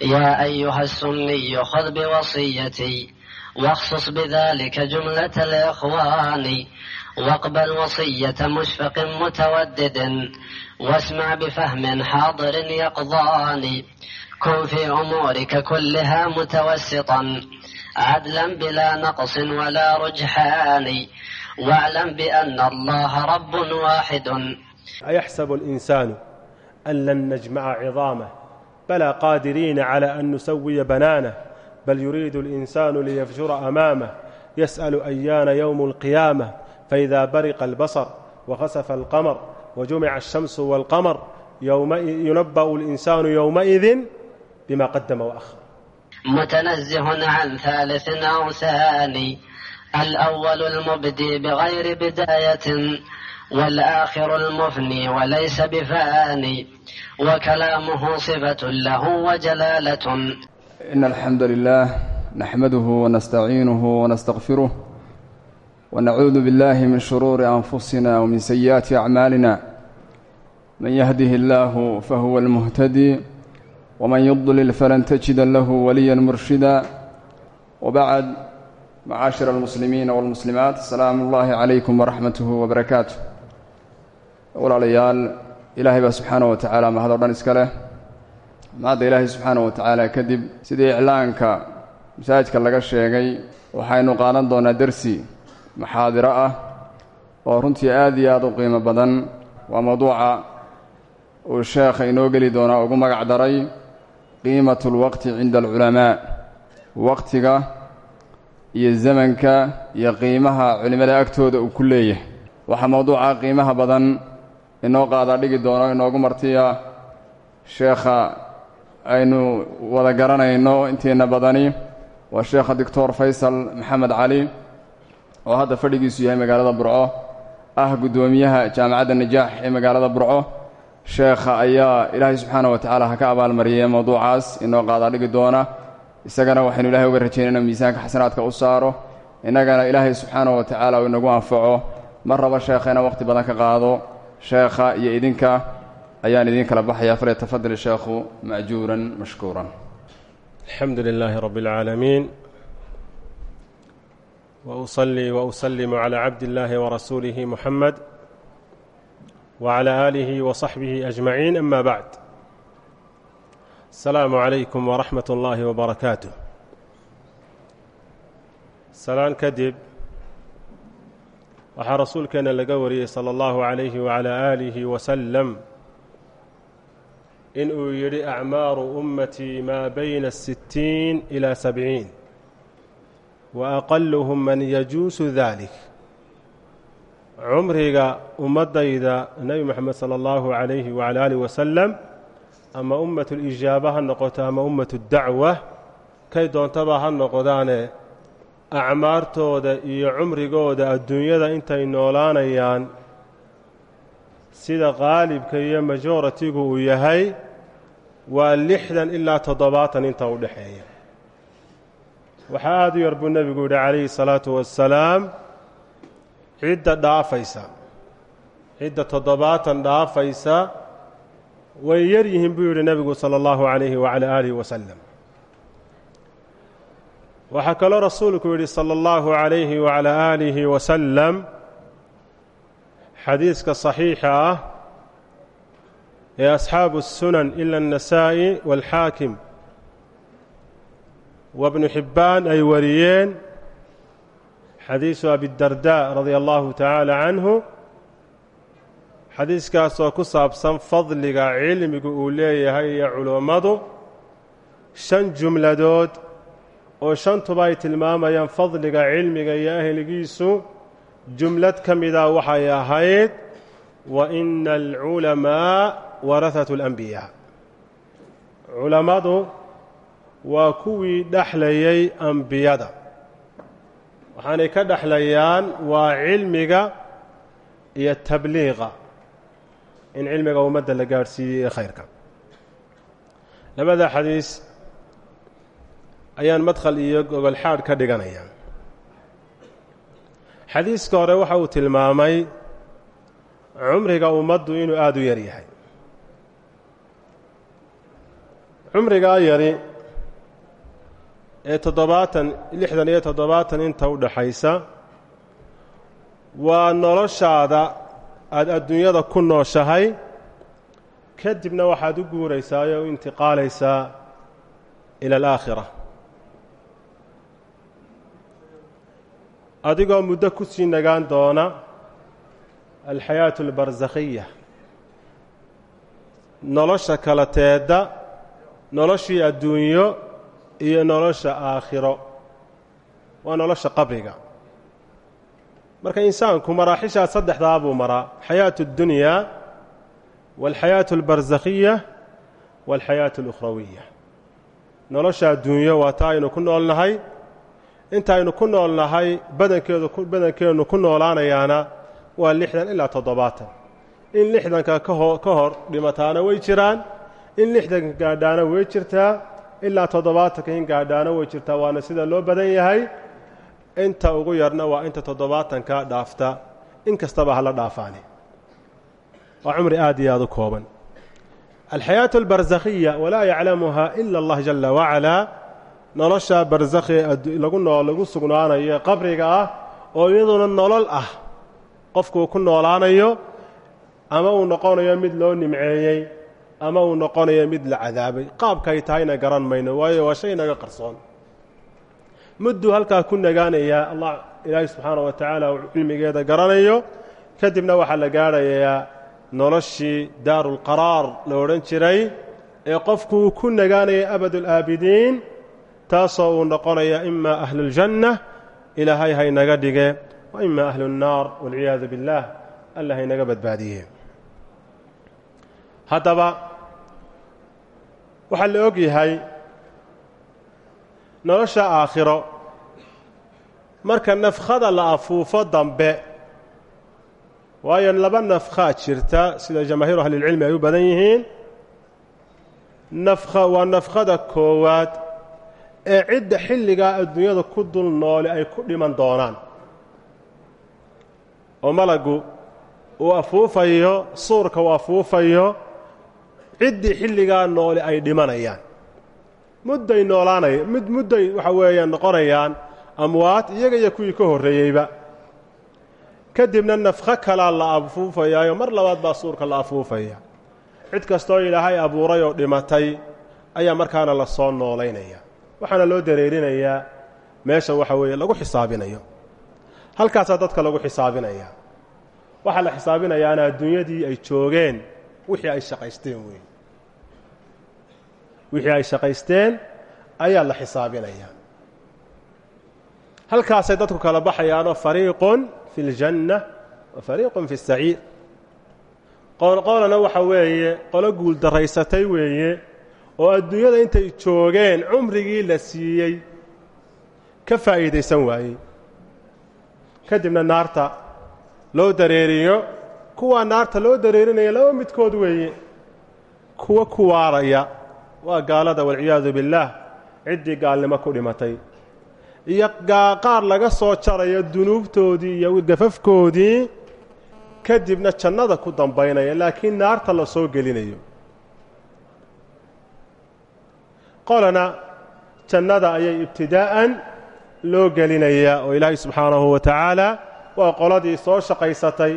يا أيها السني خذ بوصيتي واخصص بذلك جملة الإخوان واقبل وصية مشفق متودد واسمع بفهم حاضر يقضاني كن في أمورك كلها متوسطا عدلا بلا نقص ولا رجحان واعلم بأن الله رب واحد أيحسب الإنسان أن لن نجمع عظامه بلا قادرين على أن نسوي بنانه بل يريد الإنسان ليفجر أمامه يسأل أيان يوم القيامة فإذا برق البصر وخسف القمر وجمع الشمس والقمر يوم ينبأ الإنسان يومئذ بما قدم وأخر متنزه عن ثالث أو ثاني الأول المبدي بغير بداية والآخر المفني وليس بفاني وكلامه صفة له وجلالة إن الحمد لله نحمده ونستعينه ونستغفره ونعوذ بالله من شرور أنفسنا ومن سيئات أعمالنا من يهده الله فهو المهتدي ومن يضلل فلن تجد له وليا مرشدا وبعد معاشر المسلمين والمسلمات السلام الله عليكم ورحمته وبركاته walaalayaal ilaahay baa subxaana wa tacaala mahad oo dhan iska leh. Mahadda ilaahay subxaana wa tacaala kadib sidii iclaanka masaajidka laga sheegay waxaynu qaadan doonaa dersi maxaadiro ah oo runtii aad iyo aad u qiimo badan. Waa mawduuca uu sheekha inoo geli doonaa ugu magac daray qiimatu lwaqti cinda alculamaa. Waqtiga iyo zamanka iyo qiimaha culimmada agtooda uu ku leeyahay. Waxaa mawduuca qiimaha badan inoo qaadaa dhigi doono inoogu martiya. Sheekha aynu wada garanayno inteenna badani waa sheekha doctor faysal maxamed cali oo hadda fadhigiisu yahay magaalada burco. Ah guddoomiyaha jaamacadda najaax ee magaalada burco. Sheekha ayaa ilaahay subxaana wa tacaala ha ka abaalmariyay mawduucaas inoo qaadaa dhigi doona. Isagana waxaynu ilahay uga rajaynay inuu miisaanka xasanaadka u saaro. Innagana ilaahay subxaana wa tacaala uu inagu anfaco. Mar raba sheekha inaan waqhti badan ka qaado sheekha iyo idinka ayaan idiin kala baxaya. Fale tafadal sheekhu maajuuran mashkuuran. Alxamdu lilaahi rabi اlcaalamiin wa usalii wa uslimu calaa cabdi illaahi warasuulihi muxamed wacalaa aalihi wa saxbihi ajmaciin ama bacd. Asalaamu calaykum waraxmat اllaahi wa barakaatuh. Salaan kadib waxaa rasuulkeenna laga wariyey sala allahu calayhi wacalaa aalihi wasalam in uu yidhi acmaaru ummatii maa bayna sittiin ilaa sabciin wa aqaluhum man yajuusu daalik cumriga ummaddayda nebi moxamed sala allahu calayhi wacala aalihi wasalam ama ummatlijaaba ha noqoto ama ummatudacwa kay doontaba ha noqdaane acmaartooda iyo cumrigooda adduunyada intay noolaanayaan sida qaalibka iyo majoratigu uu yahay waa lixdan ilaa toddobaatan inta u dhexeeya waxaa aad u yar buu nebigu yidhi calayhi salaatu wassalaam cidda dhaafaysa cidda toddobaatan dhaafaysa way yar yihiin buu yidhi nebigu sala allahu calayhi wacala aalihi wasalam waxaa kaloo rasuulku yidhi salى اllahu عalayhi wعalى آlihi wasalam xadiiska صaxiixa ah ee asxaabu الsunan ila النasaa'i wاlxaakim wabnu xibbaan ay wariyeen xadiisu abidarda radia allahu tacaala canhu xadiiskaasoo ku saabsan fadliga cilmigu uu leeyahay iyo culummadu shan jumladood oo shantuba ay tilmaamayaan fadliga cilmiga iyo ahligiisu jumlad ka mida waxay ahayd wa ina alculamaa warahatu اlanbiyaa culammadu waa kuwii dhexlayay ambiyada waxaanay ka dhexlayaan waa cilmiga iyo tabliiqa in cilmiga ummadda la gaadhsiiyey ee khayrka. Labada xadiis ayaan madkhal iyo gogolxaadh ka dhiganaya xadiiska hore waxa uu tilmaamay cumriga ummaddu inuu aada u yar yahay. Cumrigaa yari ee toddobaatan lixdan iyo toddobaatan inta u dhaxaysa waa noloshaada aada adduunyada ku nooshahay kadibna waxaad u guuraysaa oo u intiqaalaysaa ila alaakhira adigoo muddo ku sii nagaan doona alxayaatu albarsakhiya nolosha kala teedda noloshii adduunyo iyo nolosha aakhiro waa nolosha qabriga marka insaanku maraaxishaas saddexdaa buu maraa xayaatu اddunyaa wاlxayaatu اlbarsakhiya wاlxayaatu اlukhrawiya nolosha adduunyo waa ta aynu ku noolnahay inta aynu ku noolnahay badankeennu ku noolaanayaana waa lixdan ilaa toddobaatan. In lixdanka ka hor dhimataana way jiraan in lixdanka gaadhaana way jirtaa ilaa toddobaatanka in gaadhaana way jirtaa waana sida loo badan yahay. Inta ugu yarna waa inta toddobaatanka dhaafta in kastaba hala dhaafaani. Waa cumri aad iyo aad u kooban. Alxayaatu albarsakhiya walaa yaclamuha ila allah jala wacalaa nolosha barsakhi lagu noo lagu sugnaanayo qabriga ah oo iyaduna nolol ah. Qofkuu ku noolaanayo ama uu noqonayo mid loo nimceeyey ama uu noqonayo mid la cadaabay. Qaabkay tahayna garan mayno waayo waa shay naga qarsoon. Mudduu halkaa ku nagaanayaa allah ilaahay subxaana wa tacaala uu cilmigeeda garanayo. Kadibna waxaa la gaadhayaa noloshii daarulqaraar la odhan jiray ee qofkuu ku nagaanaya abadulaabidiin taasoo uu noqonaya ima ahluuljanna ilaahay haynaga dhige wa ima ahluunnaar walciyaadu biاllaah alla haynaga badbaadiye. Haddaba waxaa la og yahay nolosha aakhiro marka nafkhada la afuufo dambe waayo laba nafkhaa jirta sida jamaahiiru ahlilcilmi ay u badan yihiin nafkha waa nafkhada koowaad ee cidda xilligaa adduunyada ku dul noole ay ku dhiman doonaan. Oo malagu uu afuufayo suurka uu afuufayo ciddii xilligaa noole ay dhimanayaan. Mudday noolaanaya mid mudday waxa weeyaan noqonayaan amwaad iyaga iyo kuwii ka horreeyeyba. Kadibna nafkho kalaa la afuufayaayo mar labaad baa suurka la afuufaya. Cid kastoo ilaahay abuuray oo dhimatay ayaa markaana la soo noolaynaya waxaana loo dareerinayaa meesha waxa weeye lagu xisaabinayo. Halkaasaa dadka lagu xisaabinaya. Waxaa la xisaabinayaana adduunyadii ay joogeen wixii ay shaqaysteen weeye wixii ay shaqaysteen ayaa la xisaabinayaa halkaasay dadku kala baxayaanoo fariiqun fi اljanna wa fariiqun fi اsaciir qolqolana waxa weeye qolo guul daraysatay weeye oo adduunyada intay joogeen cumrigii la siiyey ka faa'iidaysan waayey. Kadibna naarta loo dareeriyo kuwaa naarta loo dareerinaya laba midkood weeye. Kuwa ku waaraya waa gaalada walciyaadu biاllaah ciddii gaalnimo ku dhimatay. Iyo qaar laga soo jarayo dunuubtoodii iyo gafafkoodii kadibna jannada ku dambaynaya laakiin naarta la soo gelinayo qolana jannada ayay ibtidaa'an loo gelinayaa oo ilaahay subxaanahu wa tacaala waa qoladii soo shaqaysatay.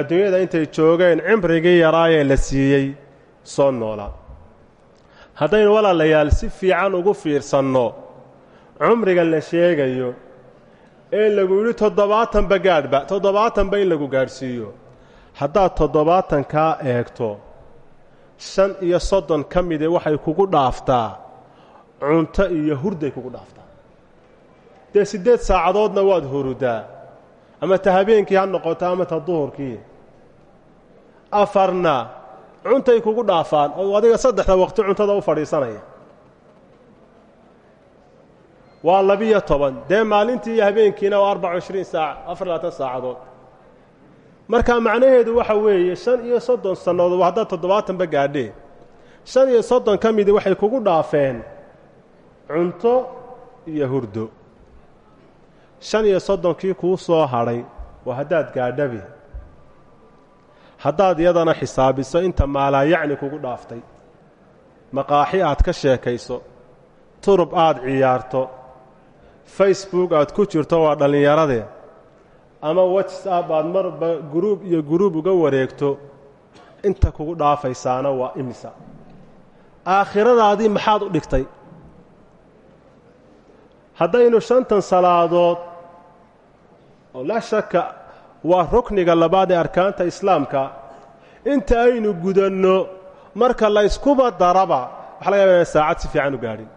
Adduunyada intay joogeen cimrigii yaraayee la siiyey soo noolaa haddaynu walaalayaal si fiican ugu fiirsanno cumrigan la sheegayo ee lagu yidhi toddobaatanba gaadhba toddobaatanba in lagu gaadhsiiyo haddaad toddobaatankaa eegto shan iyo soddon ka mide waxay kugu dhaaftaa cunto iyo hurday kugu dhaaftaa. Dee siddeed saacadoodna waad hurudaa. Ama ta habeenkii ha noqoto ama ta duhurkii. Afarna cuntay kugu dhaafaan oo adiga saddexda waqti cuntada u fadhiisanaya. Waa labiyo toban. Dee maalintii iyo habeenkiina waa arbaca ishriin saaca afar labaatan saacadood. Marka macnaheedu waxa weeye shan iyo soddon sannadood haddaad toddobaatanba gaadhee. Shan iyo soddon ka midi waxay kugu dhaafeen cunto iyo hurdo. Shan iyo soddonkii kuu soo hadhay waa haddaad gaadhabi. Haddaad iyadana xisaabiso inta maalaayacni kugu dhaaftay. Maqaaxi aad ka sheekayso. Turub aad ciyaarto. Facebook aad ku jirto waa dhallinyaradee ama whatsapp aad marba guruub iyo guruub uga wareegto. Inta kugu dhaafaysaana waa imisa. Aakhiradaadii maxaad u dhigtay haddaynu shantan salaadood oo laa shaka waa rukniga labaad ee arkaanta islaamka inta aynu gudanno marka layskuba daraba waxa laga yaba saacad si fiican u gaadhin.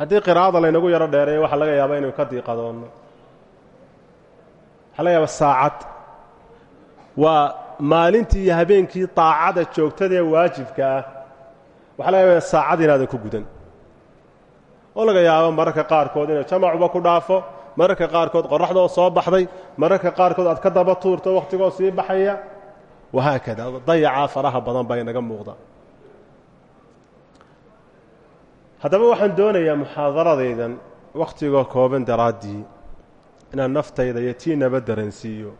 Haddii qiraa'ada laynagu yaro dheereeyo waxaa laga yaabaa inaynu ka diiqadoonno waxaa laga yaaba saacad. Waa maalintii iyo habeenkii daacada joogtadaee waajibka ah. Waxaa laga yaba ina saacad inaadan ku gudan oo laga yaabo mararka qaarkood inay jamacuba ku dhaafo mararka qaarkood qoraxdoo soo baxday mararka qaarkood aad ka daba tuurto wakhtigoo sii baxaya. Wahaakada dayacaa faraha badan baa inaga muuqda. Haddaba waxaan doonayaa muxaadaradaydan wakhtigoo kooban daraaddii inaan naftayda iyo tiinaba daransiiyo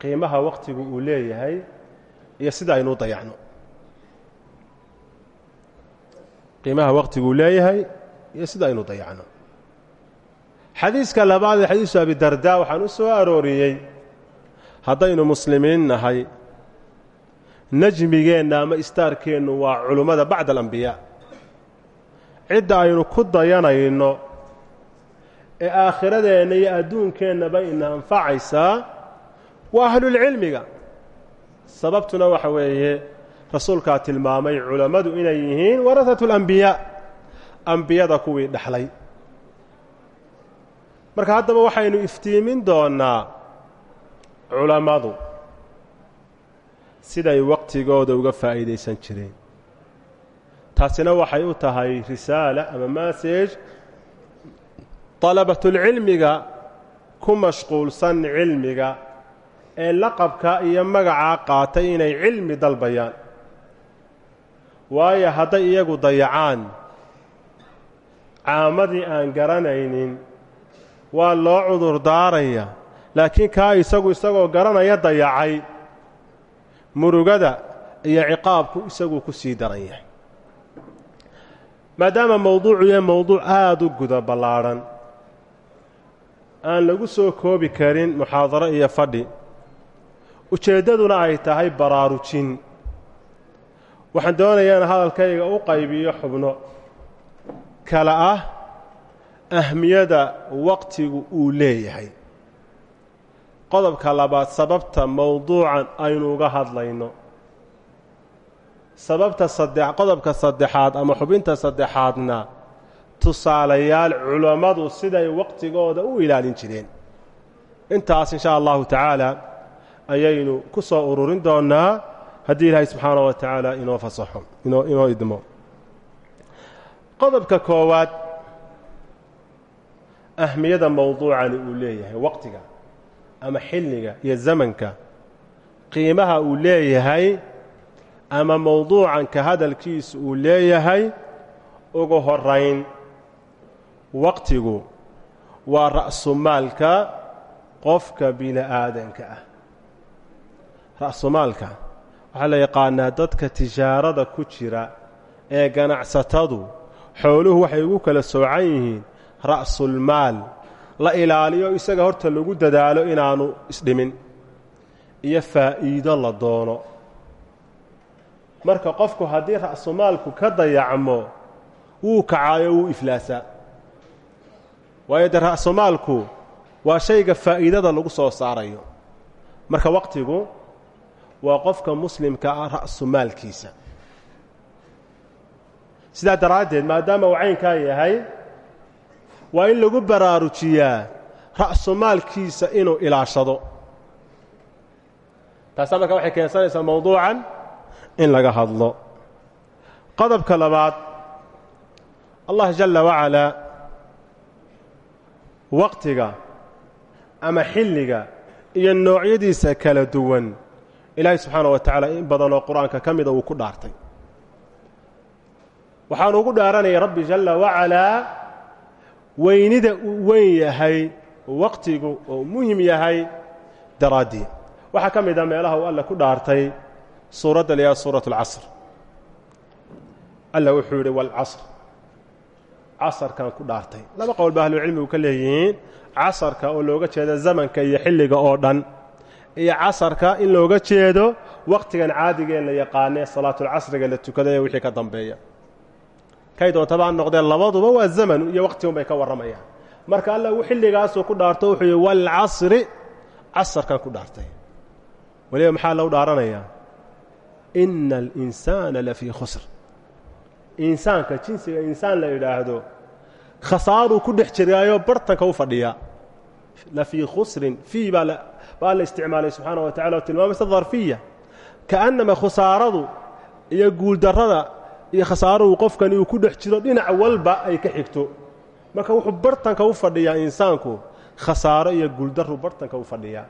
qiimaha wakhtigu uu leeyahay iyo sida aynuu dayacno. Qiimaha wakhtiguu leeyahay iyo sida aynu dayacno. Xadiiska labaad ee xadiisu abidarda waxaan u soo arooriyey haddaynu muslimiin nahay najmigeenna ama istaarkeennu waa culummada bacda alambiyaa cidda aynu ku dayanayno ee aakhiradeenna iyo adduunkeennaba ina anfacaysaa waa ahlulcilmiga. Sababtuna waxa weeye rasuulkaa tilmaamay culammadu inay yihiin warahatu alambiyaa ambiyada kuwii dhexlay marka haddaba waxaynu iftiimin doonnaa culammadu siday waqtigooda uga faa'iidaysan jireen. Taasina waxay u tahay risaala ama massage dalabatulcilmiga ku mashquulsan cilmiga ee laqabka iyo magacaa qaatay inay cilmi dalbayaan. Waayo hadday iyagu dayacaan caamadii aan garanaynin waa loo cudur daaraya laakiin kaa isagu isagoo garanaya dayacay. Murugada iyo ciqaabku isaguu ku sii daran yahay maadaama mowduucu yahay mowduuc aada u guda ballaadhan aan lagu soo koobi karin muxaadaro iyo fadhi ujeeddaduna ay tahay baraarujin. Waxaan doonayaa in hadalkayga u qaybiyo xubno kale ah ahmiyada waqtigu uu leeyahay. Qodobka labaad sababta mowduucan aynu uga hadlayno. Sababta saddex qodobka saddexaad ama xubinta saddexaadna tusaalayaal culammadu siday waqtigooda u ilaalin jireen. Intaas in sha allahu tacaala ayaynu ku soo ururin doonnaa haddii ilaahay subxaana wa tacaala inoo fasaxo inoo inoo idmo qodobka koowaad ahmiyada mowduucani uu leeyahay waqtiga ama xilliga iyo zamanka qiimaha uu leeyahay ama mowduucanka hadalkiisu uu leeyahay ugu horayn waqtigu waa ra'sumaalka qofka bini-aadanka ah. Ra'sumaalka waxaa la yaqaanaa dadka tijaarada ku jira ee ganacsatadu xooluhu waxay ugu kala soocan yihiin ra'sulmaal la ilaaliyo isaga horta lagu dadaalo inaanu isdhimin. Iyo faa'iido la doono. Marka qofku haddii ra'sumaalku ka dayacmo wuu kacaayo wuu iflaasaa. Waayo dee ra'sumaalku waa shayga faa'iidada lagu soo saarayo. Marka waqtigu waa qofka muslimka ah ra'sumaalkiisa sidaa daraaddeed maadaama uu caynkaa yahay waa in lagu baraarujiyaa ra'sumaalkiisa inuu ilaashado. Taasaa marka waxay keensanaysaa mowduucan in laga hadlo. Qodobka labaad allah jalla wacalaa waqtiga ama xilliga iyo noocyadiisa kala duwan ilaahay subxaana wa tacaala in badanoo qur'aanka ka mida uu ku dhaartay waxaanu ugu dhaaranaya rabbi jalla wacalaa weynida uu weyn yahay waqtigu oo muhiim yahay daraaddii waxaa ka mid a meelaha uu alle ku dhaartay suuradda layaha suurat اlcasr alla wuxuu yidhi walcasr. Casarkan ku dhaartay. Laba qowl ba ahlucilmigu ka leeyihiin casarka oo looga jeedo zamanka iyo xilliga oo dhan iyo casarka in looga jeedo waqtigan caadigee la yaqaanee salaatulcasriga la tukada ee wixii ka dambeeya kay doontaba ha noqdeen labaduba waa zaman iyo waqtigun bay ka warramayaan. Marka alla uu xilligaasuu ku dhaarto wuxuu yihi walcasri casarkan ku dhaartay. Weliba maxaa lagu dhaaranayaa? Ina alinsaana lafii khusr. Insaanka jinsiga insaan la yidhaahdo khasaaruu ku dhex jiraayo bartanka u fadhiya. Lafii khusrin fii baa baa la isticmaalay subxaana wa tacala oo tilmaamaysa darfiya. Kaannama khasaaradu iyo guuldarrada iyo khasaaruhu qofkani uu ku dhex jiro dhinac walba ay ka xigto. Marka wuxuu bartanka u fadhiyaa insaanku khasaaro iyo guuldarru bartanka u fadhiyaa.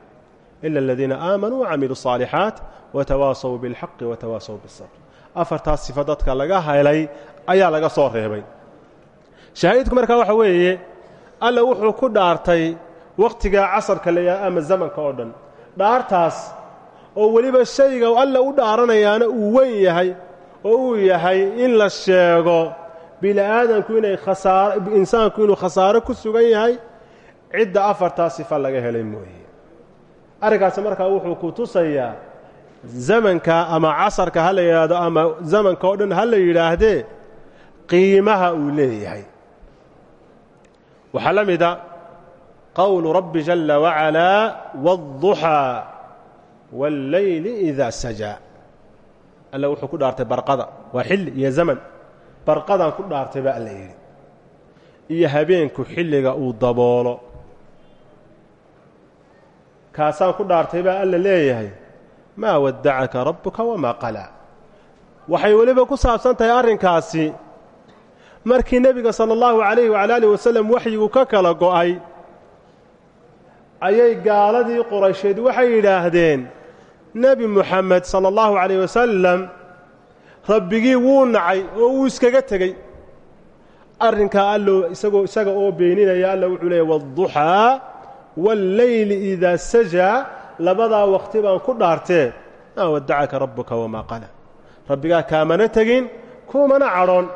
Ila alladiina aamanuu wacamiluu saalixaat watawaasaw bilxaqi watawaasaw bisabr afartaas sifo dadka laga helay ayaa laga soo reebay. Shahaidku markaa waxa weeye alla wuxuu ku dhaartay wakhtigaa casarka layaha ama zamanka oo dhan. Dhaartaas oo weliba shayga alla u dhaaranayaana uu weyn yahay oo uu yahay in la sheego bini aadamku inay khasaaro insaanku inuu khasaaro ku sugan yahay cidda afartaa sifa laga helay mooye. Arrinkaasi markaa wuxuu ku tusayaa zamanka ama casarka ha la ama zamanka oo dhan ha yidhaahdee qiimaha uu leeyahay. Waxaa la mida qowlu rabbi jala wacalaa wاlduxaa wاllayli idaa sajaa alla wuxuu ku dhaartay barqada. Waa xilli iyo zaman. Barqadaan ku dhaartay baa alla yidhi. Iyo habeenku xilliga uu daboolo. Kaasaan ku dhaartay baa alla leeyahay maa waddacaka rabbuka wamaa qalaa waxay weliba ku saabsan tahay arrinkaasi. Markii nebiga sala allahu calayhi wacala alih wasalam waxyigu ka kala go'ay ayay gaaladii quraysheed waxay yidhaahdeen nebi muxamed sala allahu calayh wasalam rabbigii wuu nacay oo wuu iskaga tegey. Arrinkaa allo isagoo isaga oo beeninaya alla wuxuu leeyahy waalduxaa wاllayli idaa sajaa labadaa waqti baan ku dhaartee maa waddacaka rabbuka wamaa qala. Rabbigaa kaamana tegin kuumana cadhoon.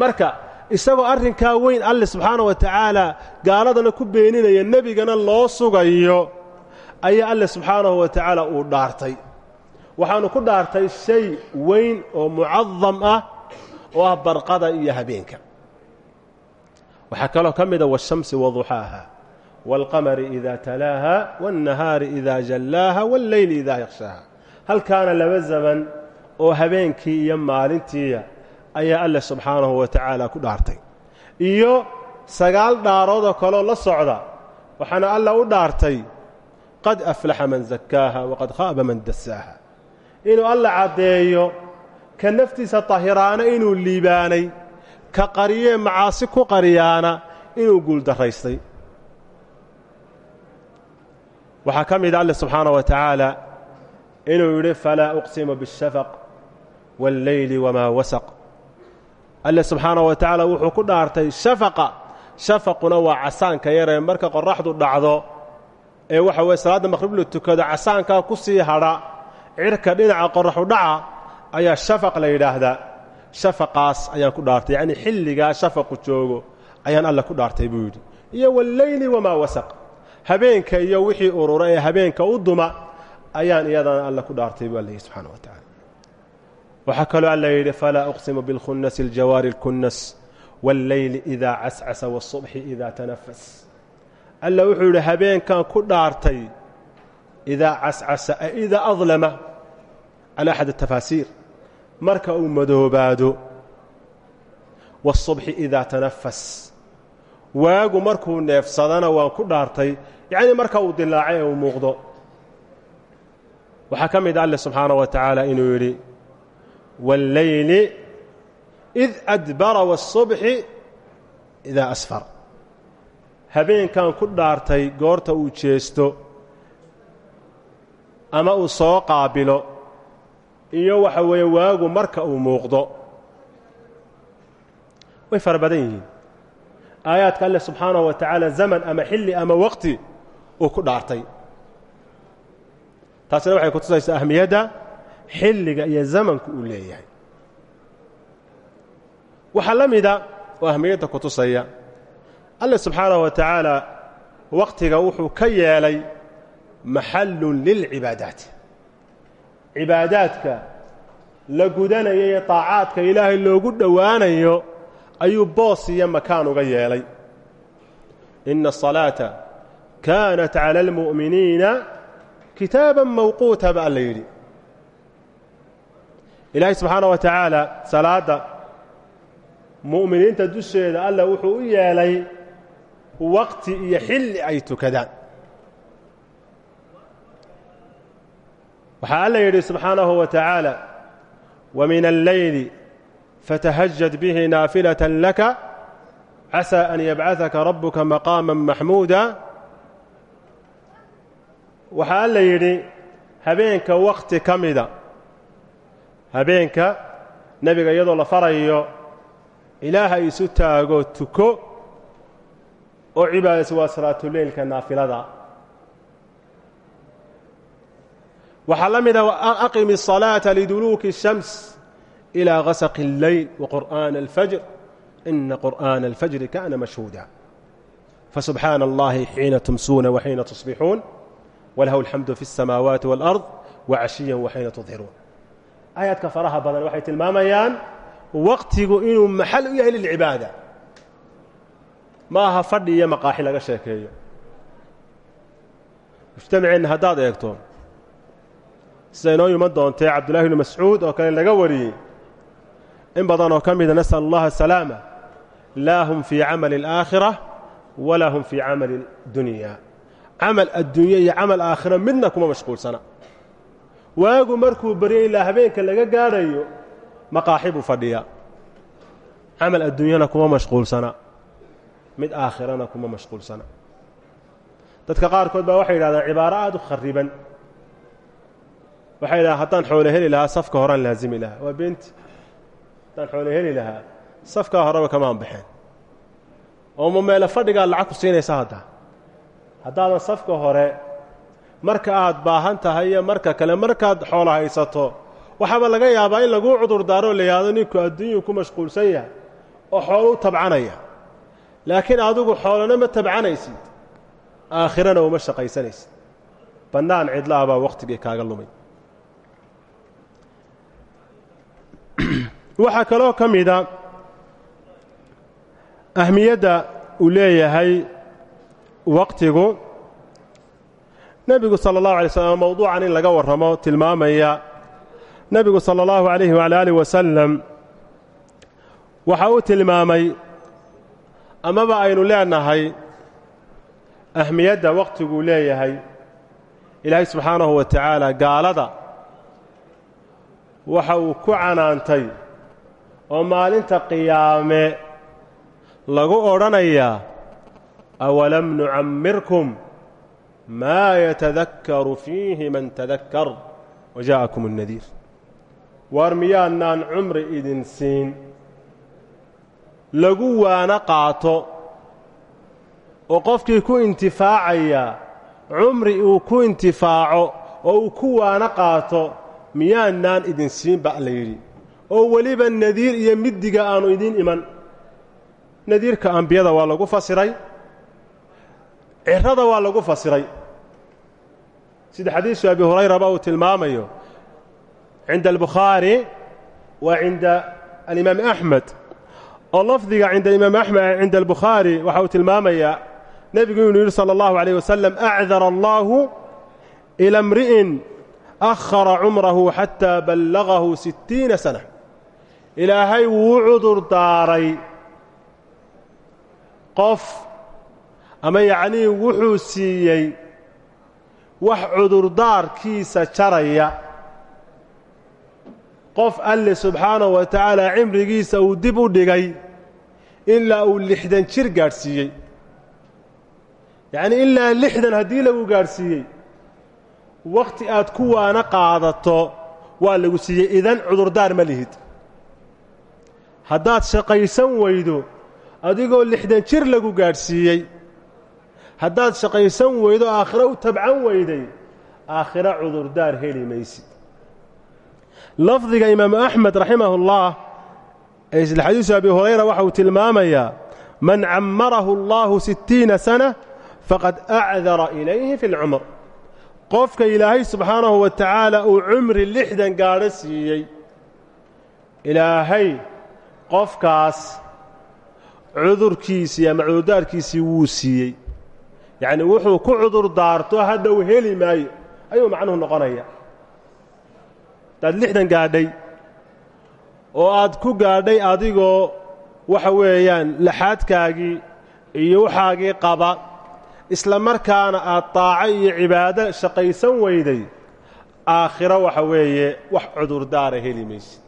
Marka isagoo arrinkaa weyn alle subxaana wa tacaala gaaladana ku beeninaya nebigana loo sugayo ayaa alle subxaanahu wa tacaala uu dhaartay waxaanu ku dhaartay shay weyn oo mucadam ah oo ah barqada iyo habeenka waxaa kaloo ka mida waالshamsi waduxaaha wاlqamari ida talaaha wاnnahaari ida jallaaha wاlleyli ida yakhshaaha halkaana laba zaman oo habeenkii iyo maalintiiya ayaa alle subxaanahu wa tacaala ku dhaartay iyo sagaal dhaaroodoo kaloo la socda waxaana alla u dhaartay qad aflaxa man zakaaha waqad khaaba man dasaaha inuu alla caddeeyo ka naftiisa tahiraana inuu liibaanay ka qariyee macaasi ku qariyaana inuu guuldaraystay waxaa ka mida alle subxaanaه wa tacaala inuu yidhi falaa uqsimu bالshafaq wاlleyli wamaa wasaq alle subxaanaه wa tacaala wuxuu ku dhaartay shafaqa shafaquna waa casaanka yaree marka qoraxdu dhacdo ee waxa weye salaadda maqhrib la tukado casaankaa ku sii hadha cirka dhinaca qoraxudhaca ayaa shafaq la yidhaahdaa. Shafaqaas ayaan ku dhaartay yacnii xilligaa shafaqu joogo ayaan alle ku dhaartay buu yidhi. Iyo walleyli wamaa wasaq. Habeenka iyo wixii urura ee habeenka u duma ayaan iyadana alle ku dhaartay buu alla yihi wa tacaala. Waxaa kaloo alla yidhi falaa uqsimu bilkhunasi aljawaari alkunnas walleyli idaa cascasa waالsubxi idaa tanafas alla wuxuu yidhi habeenkan ku dhaartay idaa cascasa ay idaa adlama cala axad atafaasiir marka uu madoobaado waالصubxi idaa tanafas waagu markuu neefsadana waan ku dhaartay yacnii marka uu dilaacay ee uu muuqdo waxaa ka mid a alle subxaanaه wa tacaala inuu yidhi wاlleyli id adbara wالصubxi idaa asfar habeenkan ku dhaartay goorta uu jeesto ama uu soo qaabilo iyo waxa weeye waagu marka uu muuqdo. Way fara badan yihiin. Aayaadka alle subxaanahu wa tacaala zaman ama xilli ama waqti uu ku dhaartay. Taasina waxay ku tusaysaa ahmiyadda xilliga iyo zamanku uu leeyahay. Waxaa la mida oo ahmiyadda ku tusaya alle subxaanahu wa tacaala wakhtiga wuxuu ka yeelay maxallun lilcibaadaat cibaadaadka la gudanayo iyo taacaadka ilaahay loogu dhowaanayo ayuu boos iyo makaan uga yeelay. Ina asalaata kaanat cala almu'miniina kitaaban mawquuta ba alla yidhi. Ilaahay subxaanah wa tacaala salaadda mu'miniinta dusheeda alla wuxuu u yeelay waqti iyo xilli ay tukadaan. Waxaa alla yidhi subxaanahu wa tacaala wa min alleyli fatahajad bihi naafilatan laka casaa an yabcadaka rabuka maqaama maxmuuda. Waxaa alla yidhi habeenka wakhti ka mida habeenka nebiga iyadoo la farayo ilaaha isu taago tuko oo cibaadaysa waa salaatuleylka naafilada waxaa la mida aqimi الصalaaةa liduluuki الshams إilى gasaqi الleyl waqur'aana اlfajr ina qur'aana اlfajri kana mashhuuda fasubxaana اllahi xiina tumsuuna waxiina tusbixuun walahu اlxamdu fi الsamaawaati wاlأrض wacashiya waxiina tudhiruun aayaadka faraha badan waxay tilmaamayaan waqtigu inuu maxal u yahay lilcibaada ma aha fadhi iyo maqaaxi laga sheekeeyo. Mujtamaceenna haddaad eegto sida inoo iman doontee cabdullahi bnu mascuud oo kale laga wariyey in badan oo ka mida nas'al allaha asalaama laa hum fii camali alaakhira walaa hum fii camali اdunya camal adduunye iyo camal aakhira midna kuma mashquulsana. Waagu markuu baryay ilaa habeenka laga gaadhayo maqaaxi buu fadhiyaa. Camal adduunyana kuma mashquulsana mid aakhirana kuma mashquulsana. Dadka qaarkood baa waxay yidhahdaan cibaaro aad u khariban. Waxay yidhahdaan haddaan xoole heli lahaa safka horaan laazimi lahaa. Waa beenti haddaan xoole heli lahaa safkaa horeba kamaan baxeen oo ma meelo fadhigaad lacag ku siinaysa hadda. Haddaadan safka hore marka aad baahan tahay iyo marka kale markaad xoolo haysato waxaaba laga yaabaa in laguu cudur daaro la ninku adduunyuu ku mashquulsan yahay oo xoolo u tabcanaya laakiin adigu xoolona ma tabcanaysid. Aakhirana uma shaqaysanaysid. Bannaan cidlaah baa wakhtigii kaaga lumay. Waxaa kaloo ka mida ahmiyadda uu leeyahay waqtigu. Nebigu sala allahu alay slm mowduucan in laga warramo tilmaamaya nebigu sala allahu alayhi wala alih wasalam waxa uu tilmaamay amaba aynu leenahay ahmiyadda waqtiguu leeyahay ilaahay subxaanahu wa tacaala gaalada waxa uu ku canaantay oo maalinta qiyaame lagu odhanayaa awalam nucammirkum maa yatadakkaru fiihi man tadakkar? Wa jaa'akum اnnadiir waar miyaanaan cumri idin siin lagu waana qaato oo qofkii ku intifaacaya cumri uu ku intifaaco oo uu ku waana qaato miyaanaan idin siin ba la yidhi. Oo weliba nadiir iyo middiga aanu idiin iman. Nadiirka ambiyada waa lagu fasiray cirada waa lagu fasiray. Sida xadiisu abi hurayraba uu tilmaamayo cinda albukhaari wa cinda alimaami axmed oo lafdiga cinda imaam axmed cinda albukhaari waxa uu tilmaamayaa nebigu inuu yidhi sala allahu calayh wasalam acdara allaahu ila mri'in akhara cumrahu xataa ballagahu sittiina sana. Ilaahay wuu cudur daaray. Qof ama yacnii wuxuu siiyey wax cudurdaarkiisa jaraya qof alle subxaanahu wa tacaala cimrigiisa uu dib u dhigay ilaa uu lixdan jir gaadhsiiyey. Yacnii ilaa lixdan haddii lagu gaadhsiiyey wakhti aad ku waana qaadato waa lagu siiyey. Idan cudurdaar ma lihid. Haddaad shaqaysan weydo adigoo lixdan jir lagu gaadhsiiyey haddaad shaqaysan weydo aakhiro u tabcan weyday aakhiro cudurdaar heli maysid lafdiga imaamu axmed raximahullah ee isla xadiisu abi hurayra waxa uu tilmaamayaa man cammarahu allaahu sittiina sana faqad acdara ilayhi fi اlcumr qofka ilaahay subxaanahu wa tacaala uu cumri lixdan gaadho siiyey. Ilaahay qofkaas cudurkiisii ama cudurdaarkiisii wuu siiyey. Yacni wuxuu ku cudur daarto hadhow heli maayo ayuu macnuhu noqonaya hadaad lixdan gaadhay oo aad ku gaadhay adigoo waxa weeyaan laxaadkaagii iyo waxaagii qaba isla markaana aad daaco iyo cibaado shaqaysan weyday aakhiro waxa weeye wax cudurdaara heli maysid.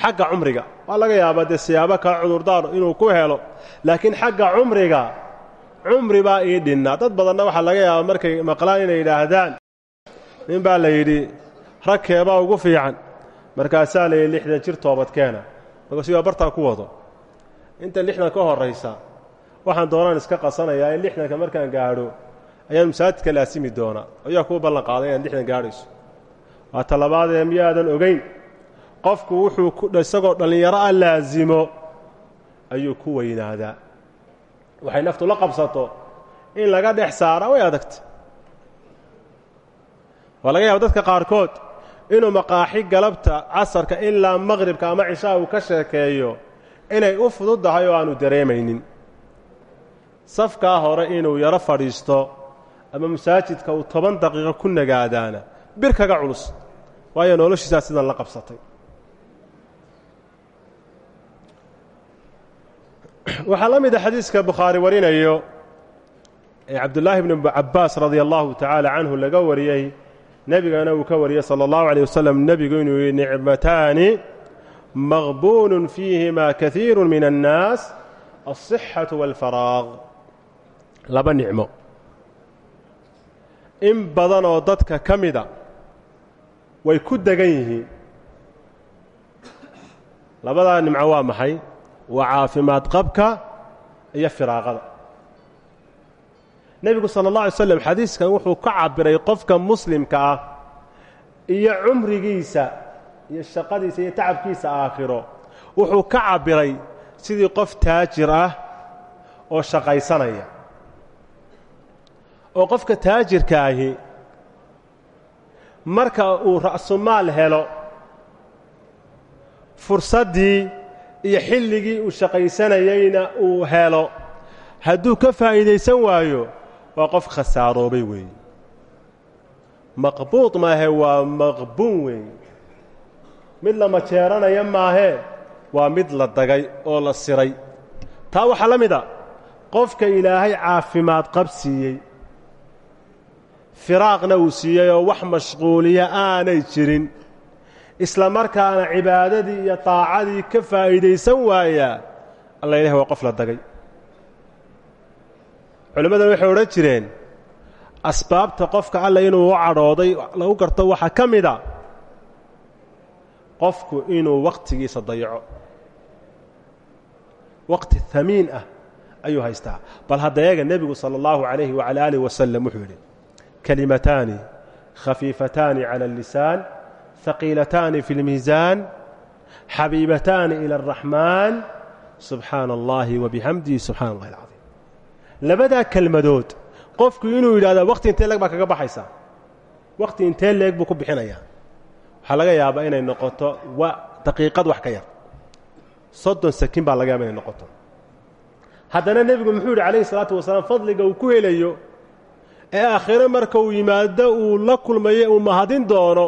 Xagga cumriga waa laga yaabaa dee siyaabo kale cudurdaar inuu ku helo laakiin xagga cumriga cumri baa ii dhinnaa dad badanna waxaa laga yaabaa markay maqlaan inay yidhaahdaan nin baa la yidhi ragkeebaa ugu fiican. Markaasaa la yidhi lixdan jir toobadkeena. Markaasuu waa bartaa ku wado. Inta lixdan ka horraysa waxaan doonaan iska qasanayaa in lixdanka markaan gaadho ayaan masaajidka laasimi doonaa. Ayaa kuu ballan qaaday inaad lixdan gaadhayso. Waa talabaadee miyaadan ogayn qofku wuxuu isagoo dhallinyaro ah laasimo ayuu ku weynaadaa. Waxay naftu la qabsato in laga dhex saara way adagta waa laga yaaba dadka qaarkood inuu maqaaxi galabta casarka ilaa maqhribka ama cishaha uu ka sheekeeyo inay u fududdahay oo aanu dareemaynin. Safkaa hore inuu yaro fadhiisto ama masaajidka uu toban daqiiqo ku nagaadaana bir kaga culus waayo noloshiisaa sidan la qabsatay. Waxaa la mida xadiiska bukhaari warinayo ee cabdullaahi bnu cabbaas radia allahu tacaala canhu laga wariyey nebigana uu ka wariyey sala allahu aleyh wasalam nebigu inuu yihi nicmataani maqbuunun fiihima kaiiru min annaas alsixatu waalfaraaq laba nicmo. In badan oo dadka ka mida way ku degan yihiin. Labadaa nimco waa maxay? Waa caafimaad qabka iyo firaaqada nebigu sala اllah alay slam xadiiskan wuxuu ka cabiray qofka muslimka ah iyo cumrigiisa iyo shaqadiisa iyo tacabkiisa aakhiro. Wuxuu ka cabbiray sidii qof taajir ah oo shaqaysanaya. Oo qofka taajirkaahi marka uu ra'sumaal helo fursaddii iyo xilligii uu shaqaysanayeyna uu helo. Hadduu ka faa'iidaysan waayo waa qof khasaaroobay weeye maqbuud maahe waa maqbuun weeye mid la majeeranaya maahee waa mid la dagay oo la siray. Taa waxaa la mid a qofka ilaahay caafimaad qab siiyey firaaqna uu siiyey oo wax mashquuliya aanay jirin isla markaana cibaadadii iyo taacadii ka faa'iidaysan waayaa alla ilahi waa qof la dagay culimmadan waxay odhan jireen asbaabta qofka alla inuu u cadhooday lagu garto waxaa ka mida qofku inuu wakhtigiisa dayaco waqti hamiin ah ayuu haystaa bal hadda eega nebigu salى اllahu عalayhi wعalى alih wasalam wuxuu yidhi kalimataani khafiifataani calى اllisaan haqiilataani fi اlmiisaan xabiibataani ilى الraxmaan subxaana اllahi wabixamdihi subxana اllahi اlcadiim labadaa kelmadood qofku inuu yidhahda waqti intee leeg baa kaga baxaysaa waqti intee leeg buu ku bixinayaa? Waxaa laga yaabaa inay noqoto wa daqiiqad wax ka yar. Soddon sakin baa laga yaaba inay noqoto. Haddana nebigu muxuu yidhi calayhi salaatu wasalaam fadliga uu ku helayo ee aakhiro marka uu yimaado uu la kulmayo uu mahadin doono.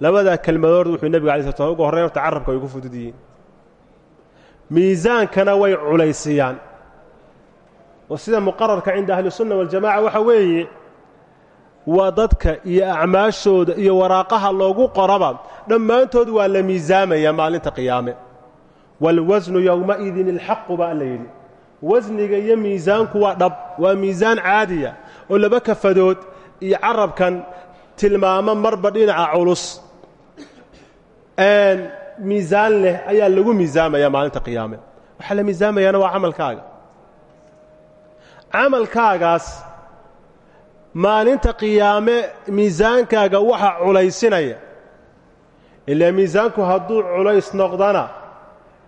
Labadaa kelmadood wuxuu nebiga alay slat slam ugu horreyn horta carrabka way ku fudud miisaankana way culaysiyaan oo sida muqararka cinda ahlisunna waljamaca waxa weeye waa dadka iyo acmaashooda iyo waraaqaha loogu qoraba dhammaantood waa la miisaamaya maalinta qiyaame. Waalwasnu yowmaidin ilxaqu baa alla yidhi. Wasniga iyo miisaanku waa dhab waa miisaan caadiya oo laba kafadood iyo carabkan tilmaamo marba dhinaca culus. Miisaan leh ayaa lagu miisaamaya maalinta qiyaame. Waxaa la miisaamayaana waa camalkaaga camalkaagaas maalinta qiyaame miisaankaaga waxa culaysinaya. Ilaa miisaanku hadduu culays noqdana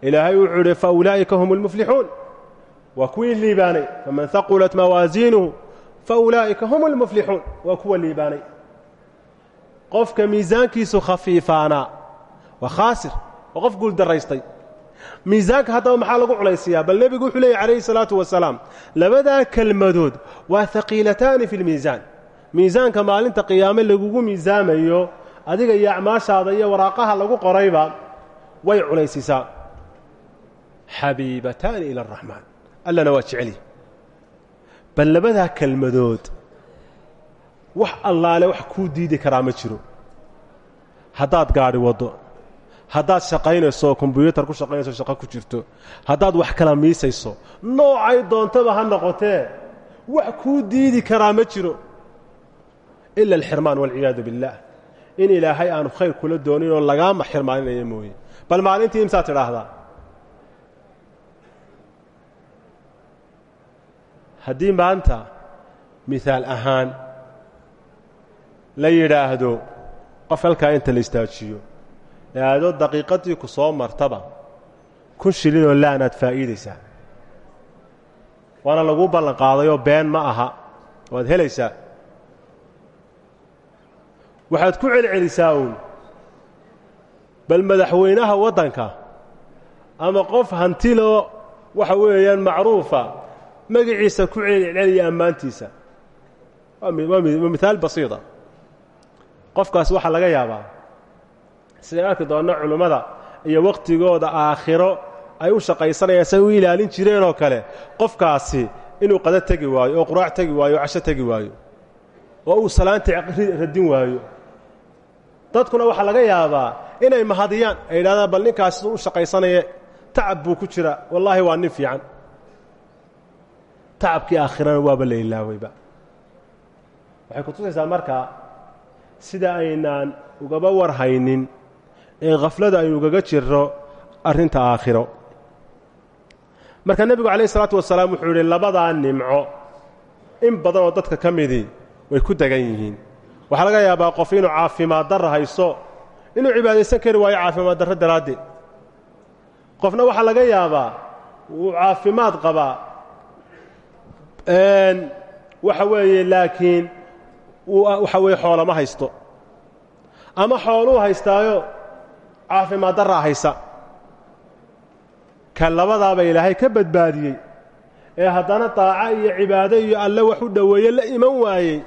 ilaahay wuxuu idhi fa ulaa'ika hum اlmuflixuun waa kuwii liibaanay. Faman haqulat mawaasiinuhu fa ulaa'ika hum اlmuflixuun waa kuwa liibaanay. Qofka miisaankiisu khafiifaanaa waa khaasir waa qof guuldaraystay miisaanka haddaba maxaa lagu culaysiyaa? bal nebigu wuxuu leeyay calayhi salaatu wasalaam labadaa kelmadood waa haqiilataani fi lmiisaan miisaanka maalinta qiyaame lagugu miisaamayo adiga iyo acmaashaada iyo waraaqaha lagu qorayba way culaysisaa. Xabiibataani ila araxmaan allana waa jeceli bal labadaa kelmadood wax allaale wax kuu diidi karaa ma jiro. Haddaad gaadhi waddo haddaad shaqaynayso kombyuutar ku shaqaynayso shaqo ku jirto. Haddaad wax kala miisayso noocay doontaba ha noqotee. Wax kuu diidi karaa ma jiro. Ila alxirmaan walciyaadu biاllah in ilaahay aanu khayr kula doonin oo lagaama xirmaaninaya mooye. Bal maalintii imsaad tidhaahdaa? Haddii maanta mihaal ahaan la yidhaahdo qof halkaa inta la istaajiyo aado daqiiqadii ku soo martaba kun shilinoo laanaad faa'iidaysaa waana laguu ballan qaadayoo been ma aha waad helaysaa waxaad ku celcelisaa uun bal madaxweynaha waddanka ama qof hantiloo waxa weeyaan macruufa magaciisa ku celceliya ammaantiisa waa mihaal basiida qofkaas waxaa laga yaabaa siday arki doonno culummada iyo wakhtigooda aakhiro ay u shaqaysanayaan say u ilaalin jireenoo kale qofkaasi inuu qada tegi waayo oo quraac tegi waayo oo casho tegi waayo oo uu salaanta radin waayo. Dadkuna waxaa laga yaabaa inay mahadiyaan ay yidhahdaan bal ninkaas siduu u tacab buu ku jira wallaahi waa nin fiican. Tacabkii aakhirana waaba la ilaawayba. Waxay ku tusaysaa markaa sida aynaan ugaba warhaynin ee khaflada aynu ugaga jirro arrinta aakhiro. Marka nebigu calayh isalaatu wasalaam wuxuu yidhi labadaa nimco in badan oo dadka ka midii way ku degan yihiin. Waxaa laga yaabaa qof inuu caafimaad darra hayso inuu cibaadaysan kari waayo caafimaad darro daraaddeed. Qofna waxaa laga yaabaa wuu caafimaad qabaa waxa weeye laakiin waxa weeye xoolama haysto. Ama xooluu haystaayo caafimaad darraa ka labadaaba ilaahay ka badbaadiyey. Ee haddana daaco iyo cibaado iyo alle wax u dhoweeye la iman waayey.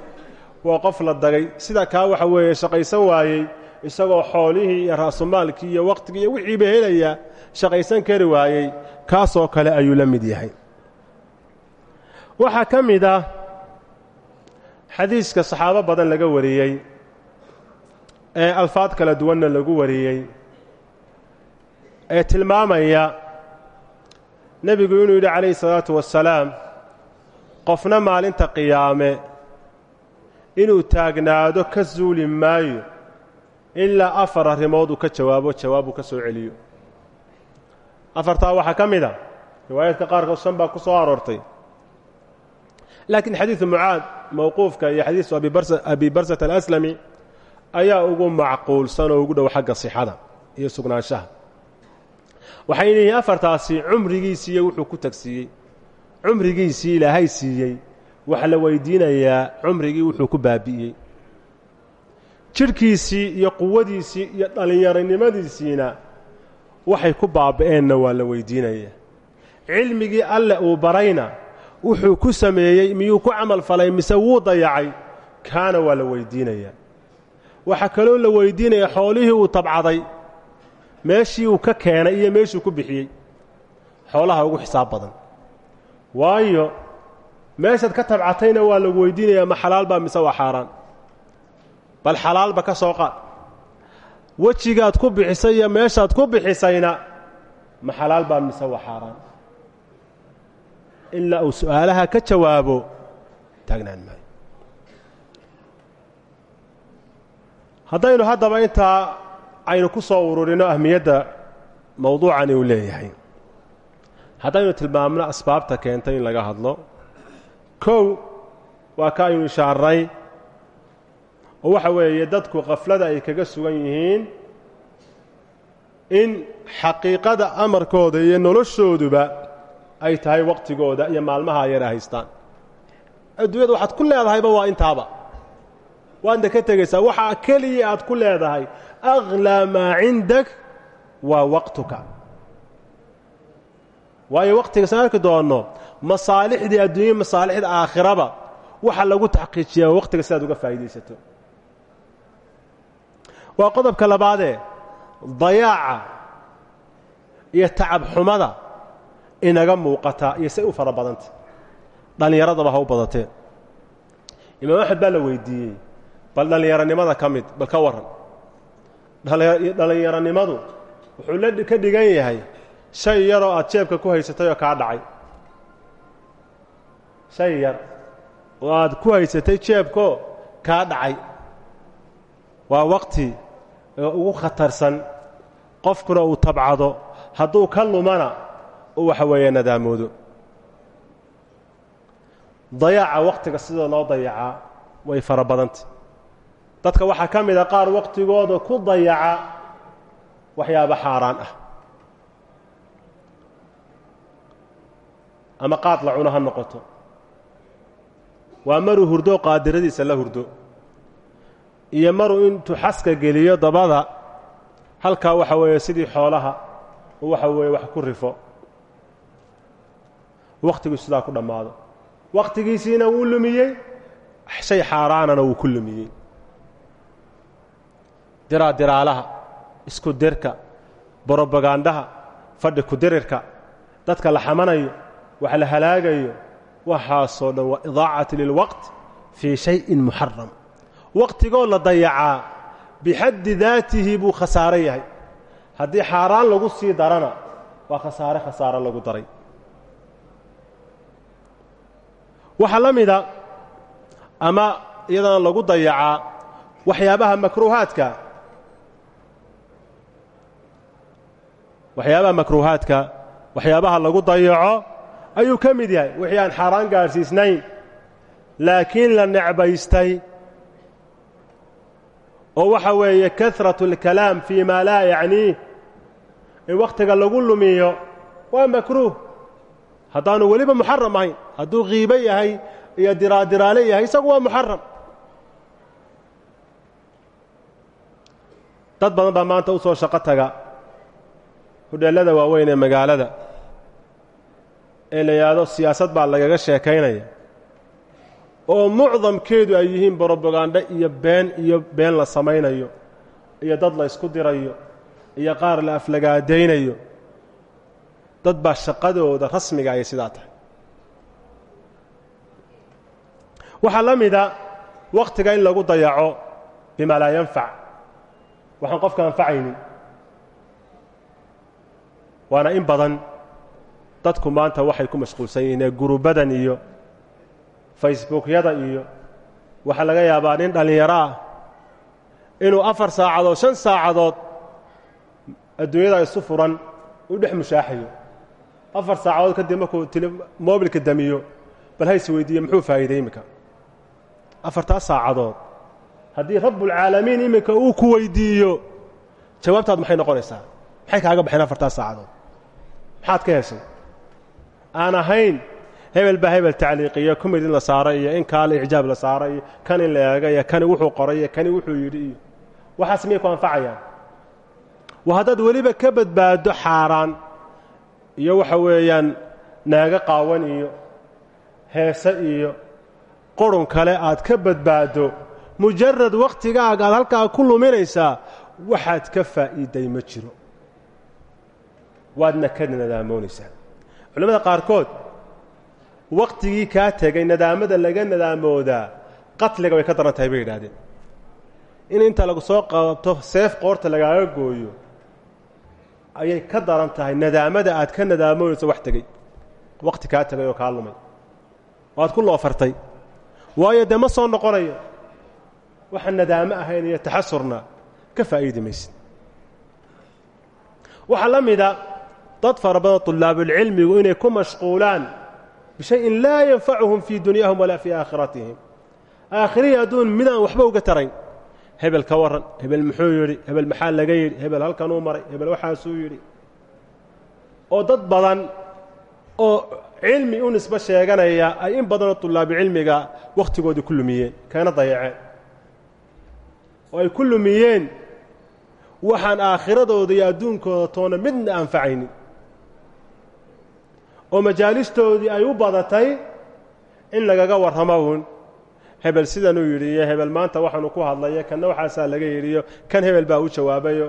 Waa qof la dagay. Sida kaa waxa weeye shaqaysan waayey. Isagoo xoolihii iyo raasumaalkii iyo wakhtigii iyo wixiiba helaya shaqaysan kari waayey. Kaasoo kale ayuu la mid yahay. Waxaa ka mid ah xadiiska saxaabo badan laga wariyey. Ee alfaad kala duwanna lagu wariyey ee tilmaamaya nebigu inuu yidhi calayhi salaatu wasalaam qofna maalinta qiyaame inuu taagnaado ka suuli maayo ilaa afar arrimood uu ka jawaabo jawaab uu ka soo celiyo. Afartaa waxaa ka mid a riwaayaadka qaarkood shan baa ku soo aroortay. Laakiin xadiidu mucaad mowquufka iyo xadiisu abi barsat alaslami ayaa ugu macquulsan oo ugu dhow xagga sixada iyo sugnaanshaha waxayna yihiin afartaasi cumrigiisiiyo wuxuu ku tagsiiyey. Cumrigiisii ilaahay siiyey. Waxa la weydiinayaa cumrigii wuxuu ku baabi'iyey jidhkiisii iyo quwadiisii iyo dhallinyaronimadiisiina waxay ku baaba'eenna waa la weydiinayaa cilmigii alle uu barayna wuxuu ku sameeyey miyuu ku camal falay mise wuu dayacay kaana waa la weydiinayaa waxaa kaloo la weydiinayaa xoolihii uu tabcaday meeshii uu ka keenay iyo meeshuu ku bixiyey xoolaha ugu xisaab badan. Waayo meeshaad ka tabcatayna waa lagu weydiinayaa ma xalaal baa mise waa xaaraan? Bal xalaalba ka soo qaad. Wejigaad ku bixisay iyo meeshaad ku bixisayna ma xalaal baa mise waa xaaraan? Ilaa uu su'aalaha ka jawaabo taagnaan maayo. Haddaynu haddaba intaa aynu ku soo ururino ahmiyadda mowduucani uu leeyahay. Haddaynu tilmaamno asbaabta keentay in laga hadlo. Kow waa ka aynu ishaarnay oo waxa weeye dadku khaflada ay kaga sugan yihiin in xaqiiqada amarkooda iyo noloshooduba ay tahay waqtigooda iyo maalmaha yara haystaan. Adduunyada waxaad ku leedahayba waa intaaba. Waadna ka tegaysaa. Waxaa keliya aad ku leedahay aklaa maa cindak waa waqtuka. Waayo waqtiga saan arki doonno masaalixdii adduunya masaalixda aakhiraba waxa lagu taxqiijiyaa waqtiga sidaad uga faa'iidaysato. Waa qodobka labaadee dayaaca iyo tacab xumada inaga muuqataa iyo say u fara badanta. Dhallinyaradaba ha u badatee. Imaam axmed baa la weydiiyey bal dhallinyaronimada ka mid bal ka warran dhallinyaronimadu wuxuu ka dhigan yahay shay yaroo aad jeebka ku haysatay oo kaa dhacay. Shay yar oo aad ku haysatay jeebkoo kaa dhacay. Waa waqti ugu khatarsan qofkuna uu tabcado hadduu ka lumana uu waxa weeye nadaamoodo. Dayaaca waqtiga sida loo dayacaa way fara badantay dadka waxaa ka mid a qaar waqtigooda ku dayaca waxyaaba xaaraan ah. Ama qaad la ha noqoto. Waa maruu hurdo qaadiradiisa la hurdo. Iyo maruu intuu xaska geliyo dabada halkaa waxa weeye sidii xoolaha uu waxa weeye wax ku rifo. Wakhtigiisu sidaa ku dhammaado. Wakhtigiisiina wuu lumiyey shay xaaraanana wuu ku lumiyey diraa diraalaha isku dirka brobagandhaha fadhi ku-dirirka dadka la xamanayo wax la halaagayo waxaasoo dhan waa idaacati lilwaqt fii shayin muxaram waqtigoo la dayacaa bixaddi daatihi buu khasaare yahay. Haddii xaaraan lagu sii darana waa khasaare khasaare lagu daray. Waxaa la mida ama iyadana lagu dayacaa waxyaabaha makruuhaadka waxyaabaha makruuhaadka waxyaabaha lagu dayaco ayuu ka mid yahay. Wixii aan xaaraan gaadhsiisnayn laakiin la necbaystay oo waxa weeye kahratu اlkalaam fii maa laa yacniih in wakhtiga lagu lumiyo waa makruuh. Haddaanu weliba muxaram ahayn hadduu kiibo yahay iyo diraadiraale yahay isagu waa muxaram dad badan baa maanta u shaqo taga hudheellada waaweyn ee magaalada. Ee la yidhaahdo siyaasad baa lagaga sheekaynaya. Oo mucdamkeedu ay yihiin brobagandho iyo been iyo been la samaynayo iyo dad la ysku dirayo iyo qaar la aflagaadaynayo dad baa shaqadooda rasmiga ayay sidaa tahay. Waxaa la mida wakhtiga in lagu dayaco bimaa laa yanfac. Waxaan qofka anfacaynin waana in badan dadku maanta waxay ku mashquulsan yihiin ee gurubadan iyo facebookyada iyo waxaa laga yaabaa nin dhallinyaro ah inuu afar saacadood shan saacadood adduunyada isu furan u dhex mushaaxayo. Afar saacadood kadib markuu mobilka damiyo bal hays weydiiye muxuu faa'iiday iminka? Afartaas saacadood. Haddii rabbulcaalamiin iminka uu ku weydiiyo jawaabtaad maxay noqonaysaa? Maxay kaaga baxeen afartaas saacadood maxaad ka heshay aan ahayn hebel baa hebel tacliiqiyo kumid in la saaray iyo in kaale icjaab la saaray iyo kan in la eega iyo kani wuxuu qoray iyo kani wuxuu yidhi iyo. Waxaas miyay ku anfacayaan? Waa haddaad weliba ka badbaaddo xaaraan iyo waxa weeyaan naago qaawan iyo heese iyo qurun kale aad ka badbaaddo mujarad wakhtigaaga aad halkaa ku luminaysaa waxaad ka faa'iiday ma jiro waadna ka nadaamoonaysaa culimmada qaarkood wakhtigii kaa tegay nadaamada laga nadaamoodaa qatliga way ka daran tahay bay yidhaahdeen. In inta lagu soo qabto seef qoorta lagaaga gooyo ayay ka daran tahay. Nadaamada aad ka nadaamoonayso wax tegey. Wakhti kaa tegay oo kaa lumay. Oo aad ku loofartay. Waayo dee ma soo noqonayo. Waxaan nadaamo ahayn iyo taxasurna ka faa'iidi maysid. Waxaa la mida dad fara badan طulaabulcilmigu inay ku mashquulaan bishayin laa yanfacuhum fii dunyaahum walaa fii aakhiratihim aakhirihii adduun midaan waxba uga tarayn. Hebel ka warran hebel muxuu yidhi hebel maxaa laga yidhi hebel halkanuu maray hebel waxaasuu yidhi. Oo dad badan oo cilmi u nisbo sheeganaya ay in badanoo tulaabi cilmiga wakhtigoodii ku lumiyeen kana dayaceen. Oo ay ku lumiyeen waxaan aakhiradooda iyo adduunkooda toona midna anfacaynin oo majaalistoodii ay u badatay in lagaga warramo uun. Hebel sidanuu yidhi iyo hebel maanta waxaanu ku hadlayo kanna waxaasaa laga yidhiyo kan hebel baa u jawaabayo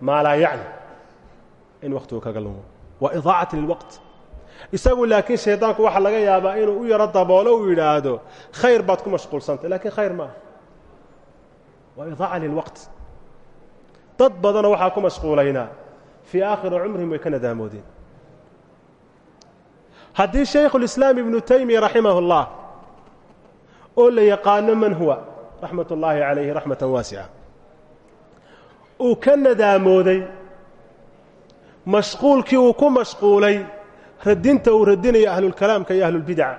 maa laa yacni. In wakhtigu kaga lumo. Waa idaacati lilwaqt. Isagu laakiin shaydaanku waxaa laga yaabaa inuu u yaro daboolo uu yidhaahdo khayr baad ku mashquulsantay lakiin khayr maaha waa idaaca dad badanoo waxaa ku mashquulaynaa. Fii aakhiri cumrihim way ka nadaamoodeen haddii shaykhulislaam ibnu taymiya raximah اllah oo la yaqaano man huwa raxmat ullaahi calayhi raxmatan waasica uu ka nadaamooday mashquulkii uu ku mashquulay radinta uu radinayo ahlulkalaamka iyo ahlulbidaca